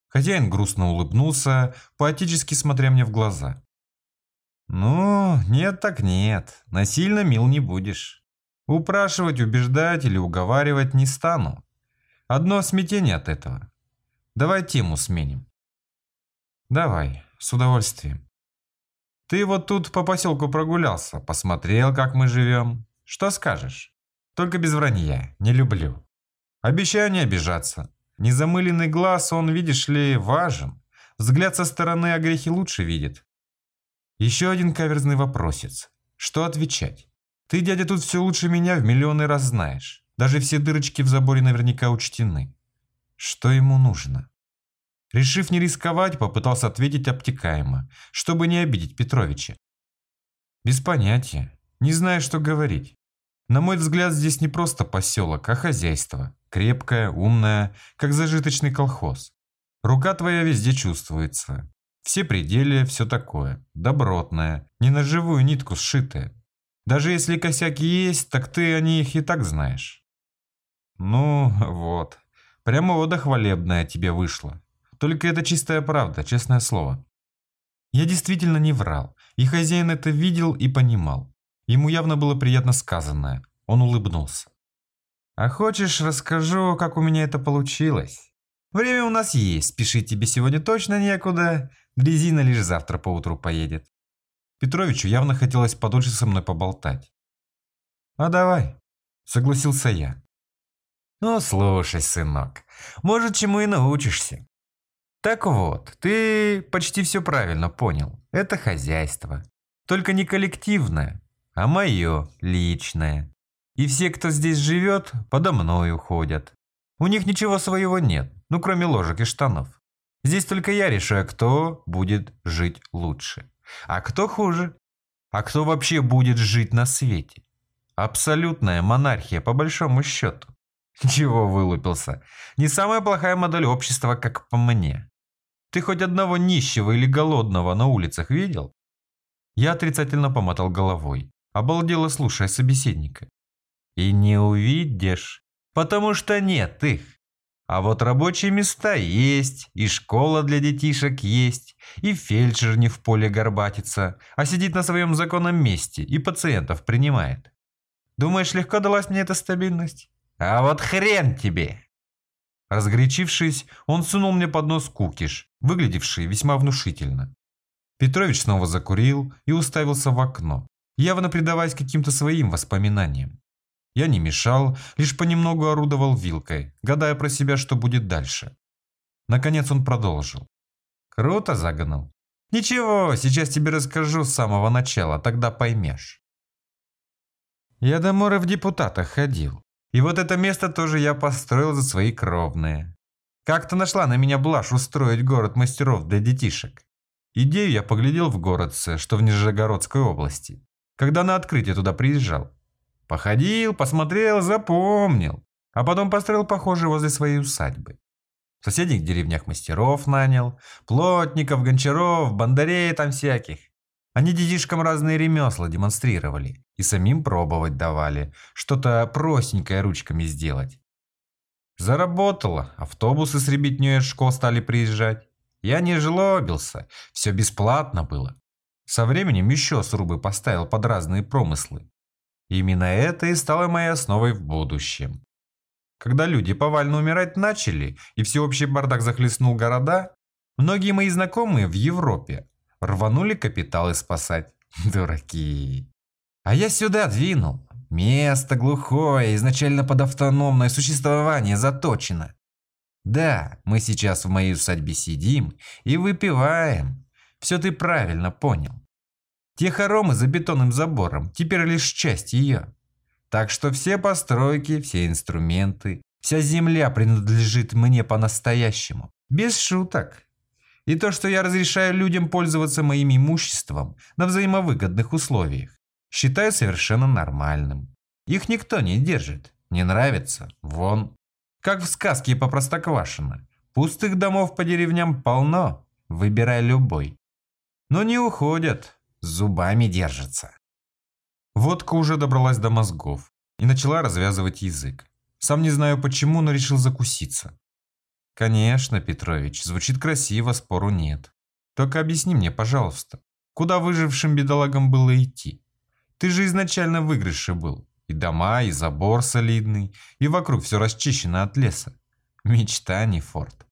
Хозяин грустно улыбнулся, поотечески смотря мне в глаза. «Ну, нет так нет, насильно мил не будешь. Упрашивать, убеждать или уговаривать не стану. Одно смятение от этого. Давай тему сменим». «Давай, с удовольствием. Ты вот тут по поселку прогулялся, посмотрел, как мы живем. Что скажешь? Только без вранья, не люблю. Обещаю не обижаться. Незамыленный глаз, он, видишь ли, важен. Взгляд со стороны о грехе лучше видит. Еще один каверзный вопросец. Что отвечать? Ты, дядя, тут все лучше меня в миллионы раз знаешь. Даже все дырочки в заборе наверняка учтены. Что ему нужно? Решив не рисковать, попытался ответить обтекаемо, чтобы не обидеть Петровича. Без понятия. Не знаю, что говорить. На мой взгляд, здесь не просто поселок, а хозяйство. Крепкое, умное, как зажиточный колхоз. Рука твоя везде чувствуется. Все пределы, все такое. Добротное, не на живую нитку сшитое. Даже если косяки есть, так ты о них и так знаешь. Ну, вот. Прямо вода хвалебная тебе вышла. Только это чистая правда, честное слово. Я действительно не врал, и хозяин это видел и понимал. Ему явно было приятно сказанное. Он улыбнулся. «А хочешь, расскажу, как у меня это получилось? Время у нас есть, спешить тебе сегодня точно некуда. Дрезина лишь завтра поутру поедет». Петровичу явно хотелось подольше со мной поболтать. «А давай», — согласился я. «Ну, слушай, сынок, может, чему и научишься. Так вот, ты почти все правильно понял. Это хозяйство. Только не коллективное, а мое личное. И все, кто здесь живет, подо мной уходят. У них ничего своего нет, ну кроме ложек и штанов. Здесь только я решаю, кто будет жить лучше, а кто хуже, а кто вообще будет жить на свете. Абсолютная монархия по большому счету. Чего вылупился? Не самая плохая модель общества, как по мне. Ты хоть одного нищего или голодного на улицах видел? Я отрицательно помотал головой обалдело слушая собеседника. И не увидишь, потому что нет их. А вот рабочие места есть, и школа для детишек есть, и фельдшер не в поле горбатится, а сидит на своем законном месте и пациентов принимает. Думаешь, легко далась мне эта стабильность? А вот хрен тебе!» Разгорячившись, он сунул мне под нос кукиш, выглядевший весьма внушительно. Петрович снова закурил и уставился в окно, явно предаваясь каким-то своим воспоминаниям. Я не мешал, лишь понемногу орудовал вилкой, гадая про себя, что будет дальше. Наконец он продолжил. Круто загнал. Ничего, сейчас тебе расскажу с самого начала, тогда поймешь. Я до моря в депутатах ходил. И вот это место тоже я построил за свои кровные. Как-то нашла на меня блажь устроить город мастеров для детишек. Идею я поглядел в городце, что в Нижегородской области, когда на открытие туда приезжал. Походил, посмотрел, запомнил, а потом построил похожий возле своей усадьбы. В соседних деревнях мастеров нанял, плотников, гончаров, бандарей там всяких. Они детишкам разные ремесла демонстрировали и самим пробовать давали, что-то простенькое ручками сделать. Заработало, автобусы с ребятней из школ стали приезжать. Я не жлобился, все бесплатно было. Со временем еще срубы поставил под разные промыслы. Именно это и стало моей основой в будущем. Когда люди повально умирать начали, и всеобщий бардак захлестнул города, многие мои знакомые в Европе рванули капиталы спасать. Дураки. А я сюда двинул. Место глухое, изначально под автономное существование заточено. Да, мы сейчас в моей усадьбе сидим и выпиваем. Все ты правильно понял. Те хоромы за бетонным забором теперь лишь часть ее. Так что все постройки, все инструменты, вся земля принадлежит мне по-настоящему. Без шуток. И то, что я разрешаю людям пользоваться моим имуществом на взаимовыгодных условиях, считаю совершенно нормальным. Их никто не держит. Не нравится? Вон. Как в сказке по Простоквашино. Пустых домов по деревням полно. Выбирай любой. Но не уходят. Зубами держатся. Водка уже добралась до мозгов и начала развязывать язык. Сам не знаю почему, но решил закуситься. Конечно, Петрович, звучит красиво, спору нет. Только объясни мне, пожалуйста, куда выжившим бедолагам было идти? Ты же изначально в выигрыше был. И дома, и забор солидный, и вокруг все расчищено от леса. Мечта, не форт.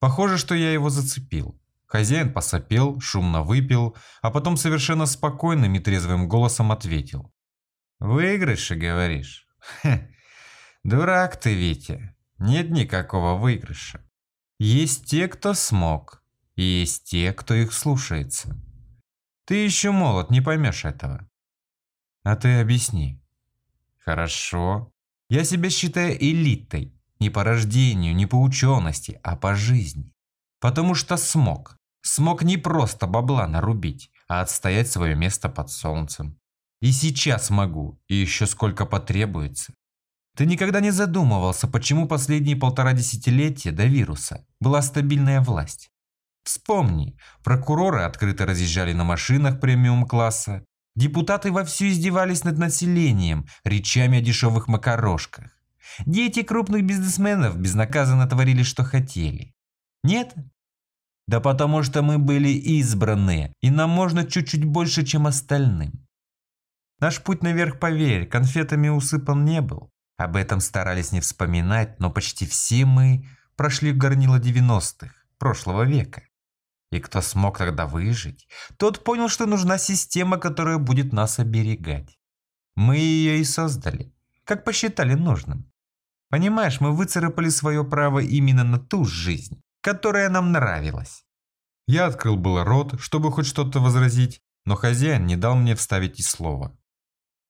Похоже, что я его зацепил. Хозяин посопел, шумно выпил, а потом совершенно спокойным и трезвым голосом ответил. «Выигрыши, говоришь? Хе, дурак ты, Витя. Нет никакого выигрыша. Есть те, кто смог, и есть те, кто их слушается. Ты еще молод, не поймешь этого. А ты объясни. Хорошо. Я себя считаю элитой. Не по рождению, не по учености, а по жизни. Потому что смог. Смог не просто бабла нарубить, а отстоять свое место под солнцем. И сейчас могу, и еще сколько потребуется. Ты никогда не задумывался, почему последние полтора десятилетия до вируса была стабильная власть? Вспомни, прокуроры открыто разъезжали на машинах премиум-класса, депутаты вовсю издевались над населением речами о дешевых макарошках. Дети крупных бизнесменов безнаказанно творили, что хотели. Нет? Да потому что мы были избранные, и нам можно чуть-чуть больше, чем остальным. Наш путь наверх, поверь, конфетами усыпан не был. Об этом старались не вспоминать, но почти все мы прошли горнило 90-х, прошлого века. И кто смог тогда выжить, тот понял, что нужна система, которая будет нас оберегать. Мы ее и создали, как посчитали нужным. Понимаешь, мы выцарапали свое право именно на ту жизнь, которая нам нравилась. Я открыл было рот, чтобы хоть что-то возразить, но хозяин не дал мне вставить и слова.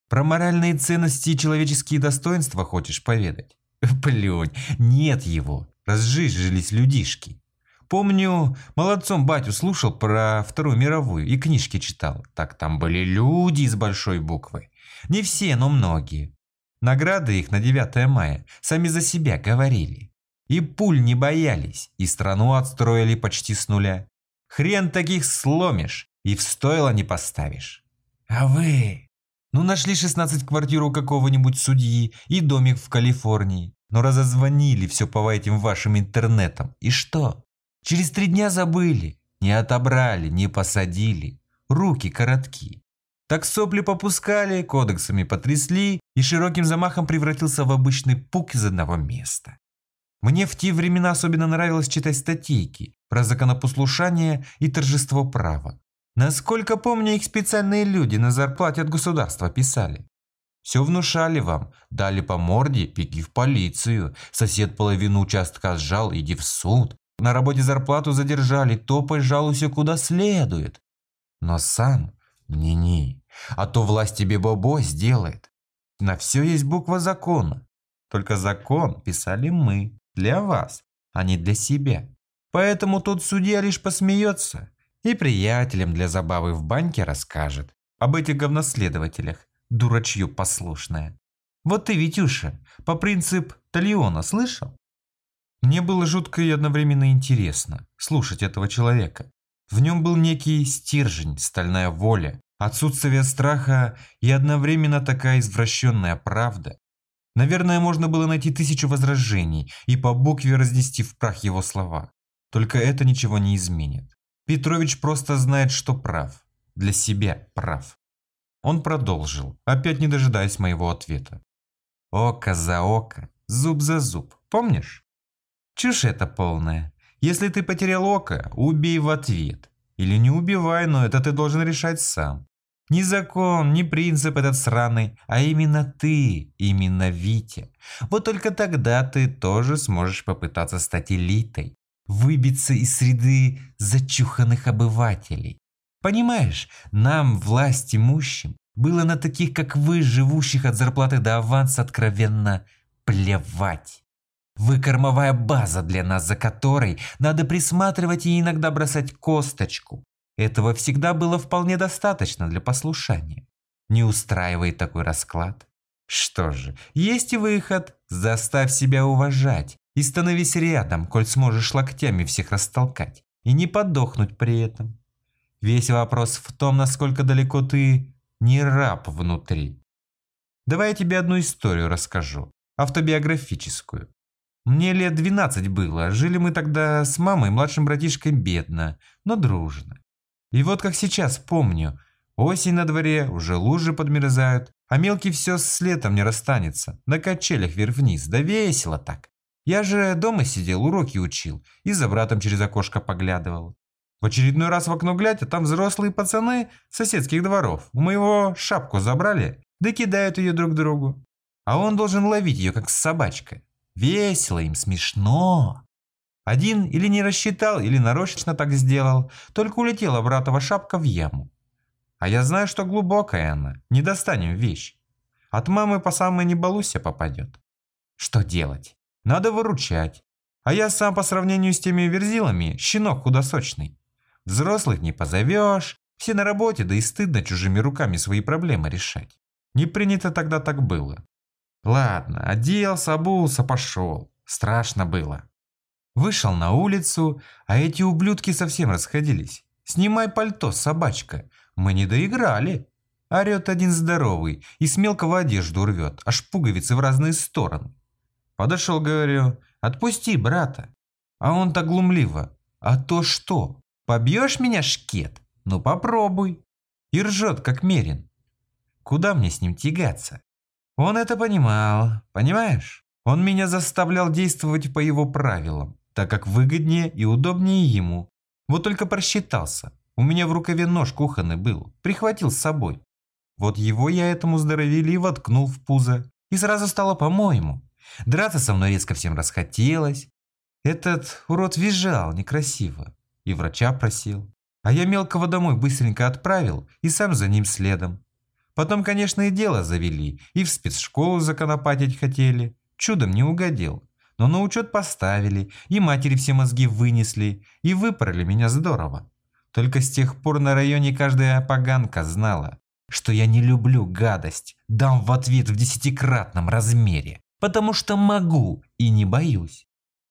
Про моральные ценности и человеческие достоинства хочешь поведать? Плюнь, нет его, разжижились людишки. Помню, молодцом батю слушал про Вторую мировую и книжки читал. Так там были люди с большой буквы. Не все, но многие. Награды их на 9 мая сами за себя говорили. И пуль не боялись, и страну отстроили почти с нуля. Хрен таких сломишь и в стойло не поставишь. А вы? Ну нашли 16 квартир у какого-нибудь судьи и домик в Калифорнии. Но разозвонили все по этим вашим интернетам. И что? Через три дня забыли. Не отобрали, не посадили. Руки коротки. Так сопли попускали, кодексами потрясли и широким замахом превратился в обычный пук из одного места. Мне в те времена особенно нравилось читать статейки про законопослушание и торжество права. Насколько помню, их специальные люди на зарплате от государства писали. Все внушали вам, дали по морде, беги в полицию, сосед половину участка сжал, иди в суд, на работе зарплату задержали, топай жалуйся куда следует. Но сам, не-не, а то власть тебе бобо сделает. На все есть буква закона. Только закон писали мы, для вас. а не для себя. Поэтому тот судья лишь посмеется и приятелям для забавы в банке расскажет об этих говноследователях, дурачью послушная. Вот ты, Витюша, по принцип Талиона слышал? Мне было жутко и одновременно интересно слушать этого человека. В нем был некий стержень, стальная воля, отсутствие страха и одновременно такая извращенная правда. Наверное, можно было найти тысячу возражений и по букве разнести в прах его слова. Только это ничего не изменит. Петрович просто знает, что прав. Для себя прав. Он продолжил, опять не дожидаясь моего ответа. Око за око, зуб за зуб. Помнишь? Чушь это полная. Если ты потерял око, убей в ответ. Или не убивай, но это ты должен решать сам. Не закон, не принцип этот сраный, а именно ты, именно Витя. Вот только тогда ты тоже сможешь попытаться стать элитой, выбиться из среды зачуханных обывателей. Понимаешь, нам, власть имущим, было на таких, как вы, живущих от зарплаты до аванса, откровенно плевать. Вы кормовая база для нас, за которой надо присматривать и иногда бросать косточку. Этого всегда было вполне достаточно для послушания. Не устраивает такой расклад? Что же, есть и выход. Заставь себя уважать и становись рядом, коль сможешь локтями всех растолкать и не подохнуть при этом. Весь вопрос в том, насколько далеко ты не раб внутри. Давай я тебе одну историю расскажу, автобиографическую. Мне лет 12 было, жили мы тогда с мамой и младшим братишкой бедно, но дружно. И вот как сейчас помню, осень на дворе, уже лужи подмерзают, а мелкий все с летом не расстанется, на качелях вверх-вниз, да весело так. Я же дома сидел, уроки учил и за братом через окошко поглядывал. В очередной раз в окно глядь, а там взрослые пацаны соседских дворов у моего шапку забрали, да кидают ее друг другу. А он должен ловить ее, как собачка. Весело им, смешно. Один или не рассчитал, или нарочно так сделал, только улетела братова шапка в яму. А я знаю, что глубокая она, не достанем вещь. От мамы по самой не балуйся попадет. Что делать? Надо выручать. А я сам по сравнению с теми верзилами, щенок худосочный. Взрослых не позовешь, все на работе, да и стыдно чужими руками свои проблемы решать. Не принято тогда так было. Ладно, оделся, обулся, пошел. Страшно было. Вышел на улицу, а эти ублюдки совсем расходились. «Снимай пальто, собачка, мы не доиграли!» Орет один здоровый и с мелкого одежду рвет, аж пуговицы в разные стороны. Подошел, говорю, отпусти брата. А он так глумливо, а то что, побьешь меня, шкет? Ну попробуй. И ржет, как мерин. Куда мне с ним тягаться? Он это понимал, понимаешь? Он меня заставлял действовать по его правилам, так как выгоднее и удобнее ему. Вот только просчитался. У меня в рукаве нож кухонный был, прихватил с собой. Вот его я этому здоровили и воткнул в пузо. И сразу стало по-моему. Драться со мной резко всем расхотелось. Этот урод визжал некрасиво. И врача просил. А я мелкого домой быстренько отправил и сам за ним следом. Потом, конечно, и дело завели, и в спецшколу законопатить хотели. Чудом не угодил. Но на учет поставили, и матери все мозги вынесли, и выпороли меня здорово. Только с тех пор на районе каждая поганка знала, что я не люблю гадость, дам в ответ в десятикратном размере, потому что могу и не боюсь.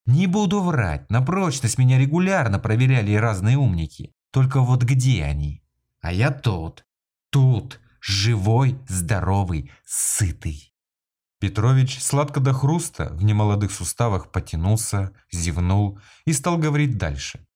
Не буду врать, на прочность меня регулярно проверяли разные умники. Только вот где они? А я тут, тут, живой, здоровый, сытый. Петрович сладко до хруста в немолодых суставах потянулся, зевнул и стал говорить дальше.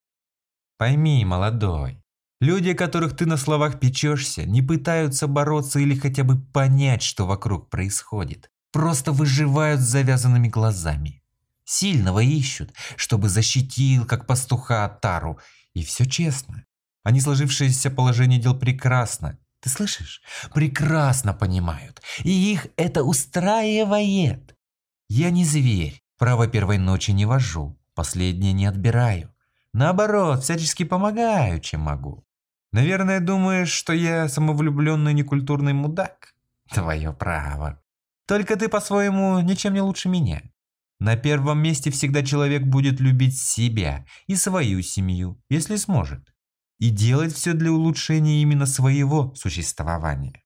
«Пойми, молодой, люди, которых ты на словах печешься, не пытаются бороться или хотя бы понять, что вокруг происходит. Просто выживают с завязанными глазами. Сильного ищут, чтобы защитил, как пастуха Тару. И все честно. Они сложившееся положение дел прекрасно, ты слышишь? Прекрасно понимают. И их это устраивает. Я не зверь. Право первой ночи не вожу. Последнее не отбираю. Наоборот, всячески помогаю, чем могу. Наверное, думаешь, что я самовлюбленный некультурный мудак? Твое право. Только ты по-своему ничем не лучше меня. На первом месте всегда человек будет любить себя и свою семью, если сможет. И делать все для улучшения именно своего существования.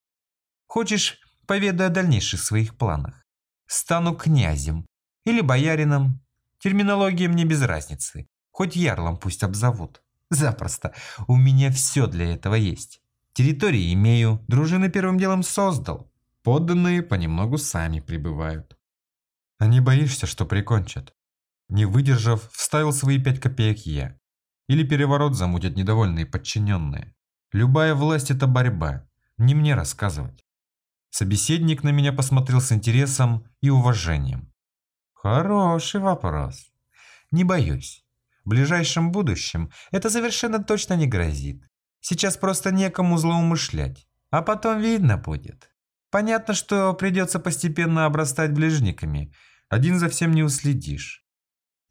Хочешь, поведай о дальнейших своих планах. Стану князем или боярином. Терминология мне без разницы. Хоть ярлом пусть обзовут. Запросто. У меня все для этого есть. Территории имею, дружины первым делом создал. Подданные понемногу сами прибывают. А не боишься, что прикончат? Не выдержав, вставил свои пять копеек я. Или переворот замутят недовольные подчиненные. Любая власть – это борьба. Не мне рассказывать. Собеседник на меня посмотрел с интересом и уважением. Хороший вопрос. Не боюсь. В ближайшем будущем это совершенно точно не грозит. Сейчас просто некому злоумышлять. А потом видно будет. Понятно, что придется постепенно обрастать ближниками. Один за всем не уследишь.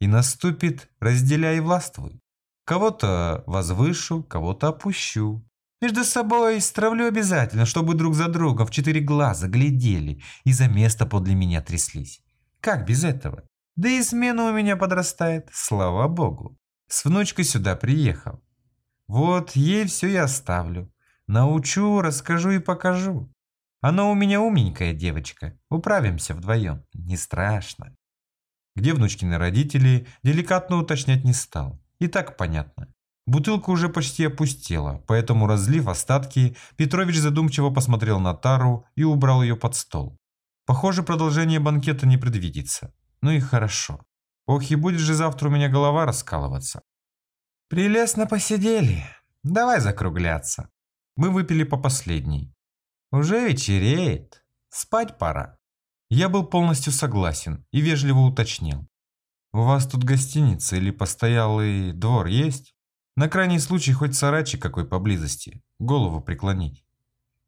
И наступит «разделяй и властвуй». Кого-то возвышу, кого-то опущу. Между собой стравлю обязательно, чтобы друг за другом в четыре глаза глядели и за место подле меня тряслись. Как без этого? Да и смена у меня подрастает, слава богу. С внучкой сюда приехал. Вот ей все и оставлю. Научу, расскажу и покажу. Она у меня умненькая девочка. Управимся вдвоем. Не страшно. Где внучкины родители, деликатно уточнять не стал. И так понятно. Бутылка уже почти опустела, поэтому, разлив остатки, Петрович задумчиво посмотрел на тару и убрал ее под стол. Похоже, продолжение банкета не предвидится. Ну и хорошо. Ох, и будет же завтра у меня голова раскалываться. Прелестно посидели. Давай закругляться. Мы выпили по последней. Уже вечереет. Спать пора. Я был полностью согласен и вежливо уточнил. У вас тут гостиница или постоялый двор есть? На крайний случай хоть сарайчик какой поблизости. Голову преклонить.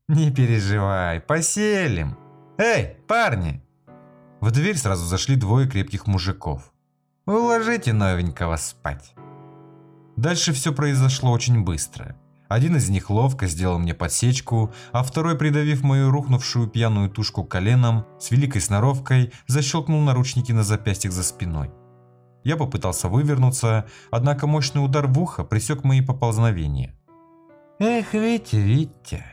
Не переживай, поселим. Эй, парни! В дверь сразу зашли двое крепких мужиков. Уложите новенького спать. Дальше все произошло очень быстро. Один из них ловко сделал мне подсечку, а второй, придавив мою рухнувшую пьяную тушку коленом, с великой сноровкой защелкнул наручники на запястьях за спиной. Я попытался вывернуться, однако мощный удар в ухо пресек мои поползновения. «Эх, Витя, Витя!»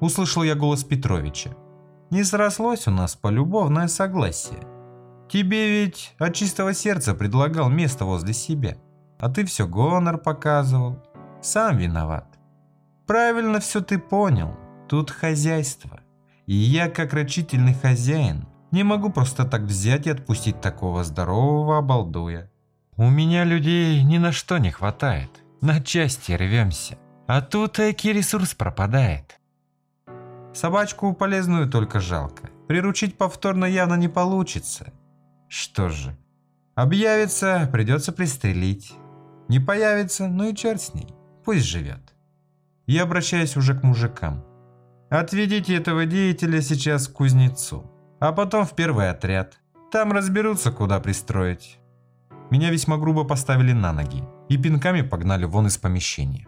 Услышал я голос Петровича. «Не срослось у нас полюбовное согласие. Тебе ведь от чистого сердца предлагал место возле себя». А ты все гонор показывал. Сам виноват. Правильно все ты понял. Тут хозяйство. И я, как рачительный хозяин, не могу просто так взять и отпустить такого здорового обалдуя. У меня людей ни на что не хватает. На части рвемся. А тут эки ресурс пропадает. Собачку полезную только жалко. Приручить повторно явно не получится. Что же, объявится, придется пристрелить. Не появится, ну и черт с ней. Пусть живет. Я обращаюсь уже к мужикам. Отведите этого деятеля сейчас к кузнецу, а потом в первый отряд. Там разберутся, куда пристроить. Меня весьма грубо поставили на ноги и пинками погнали вон из помещения.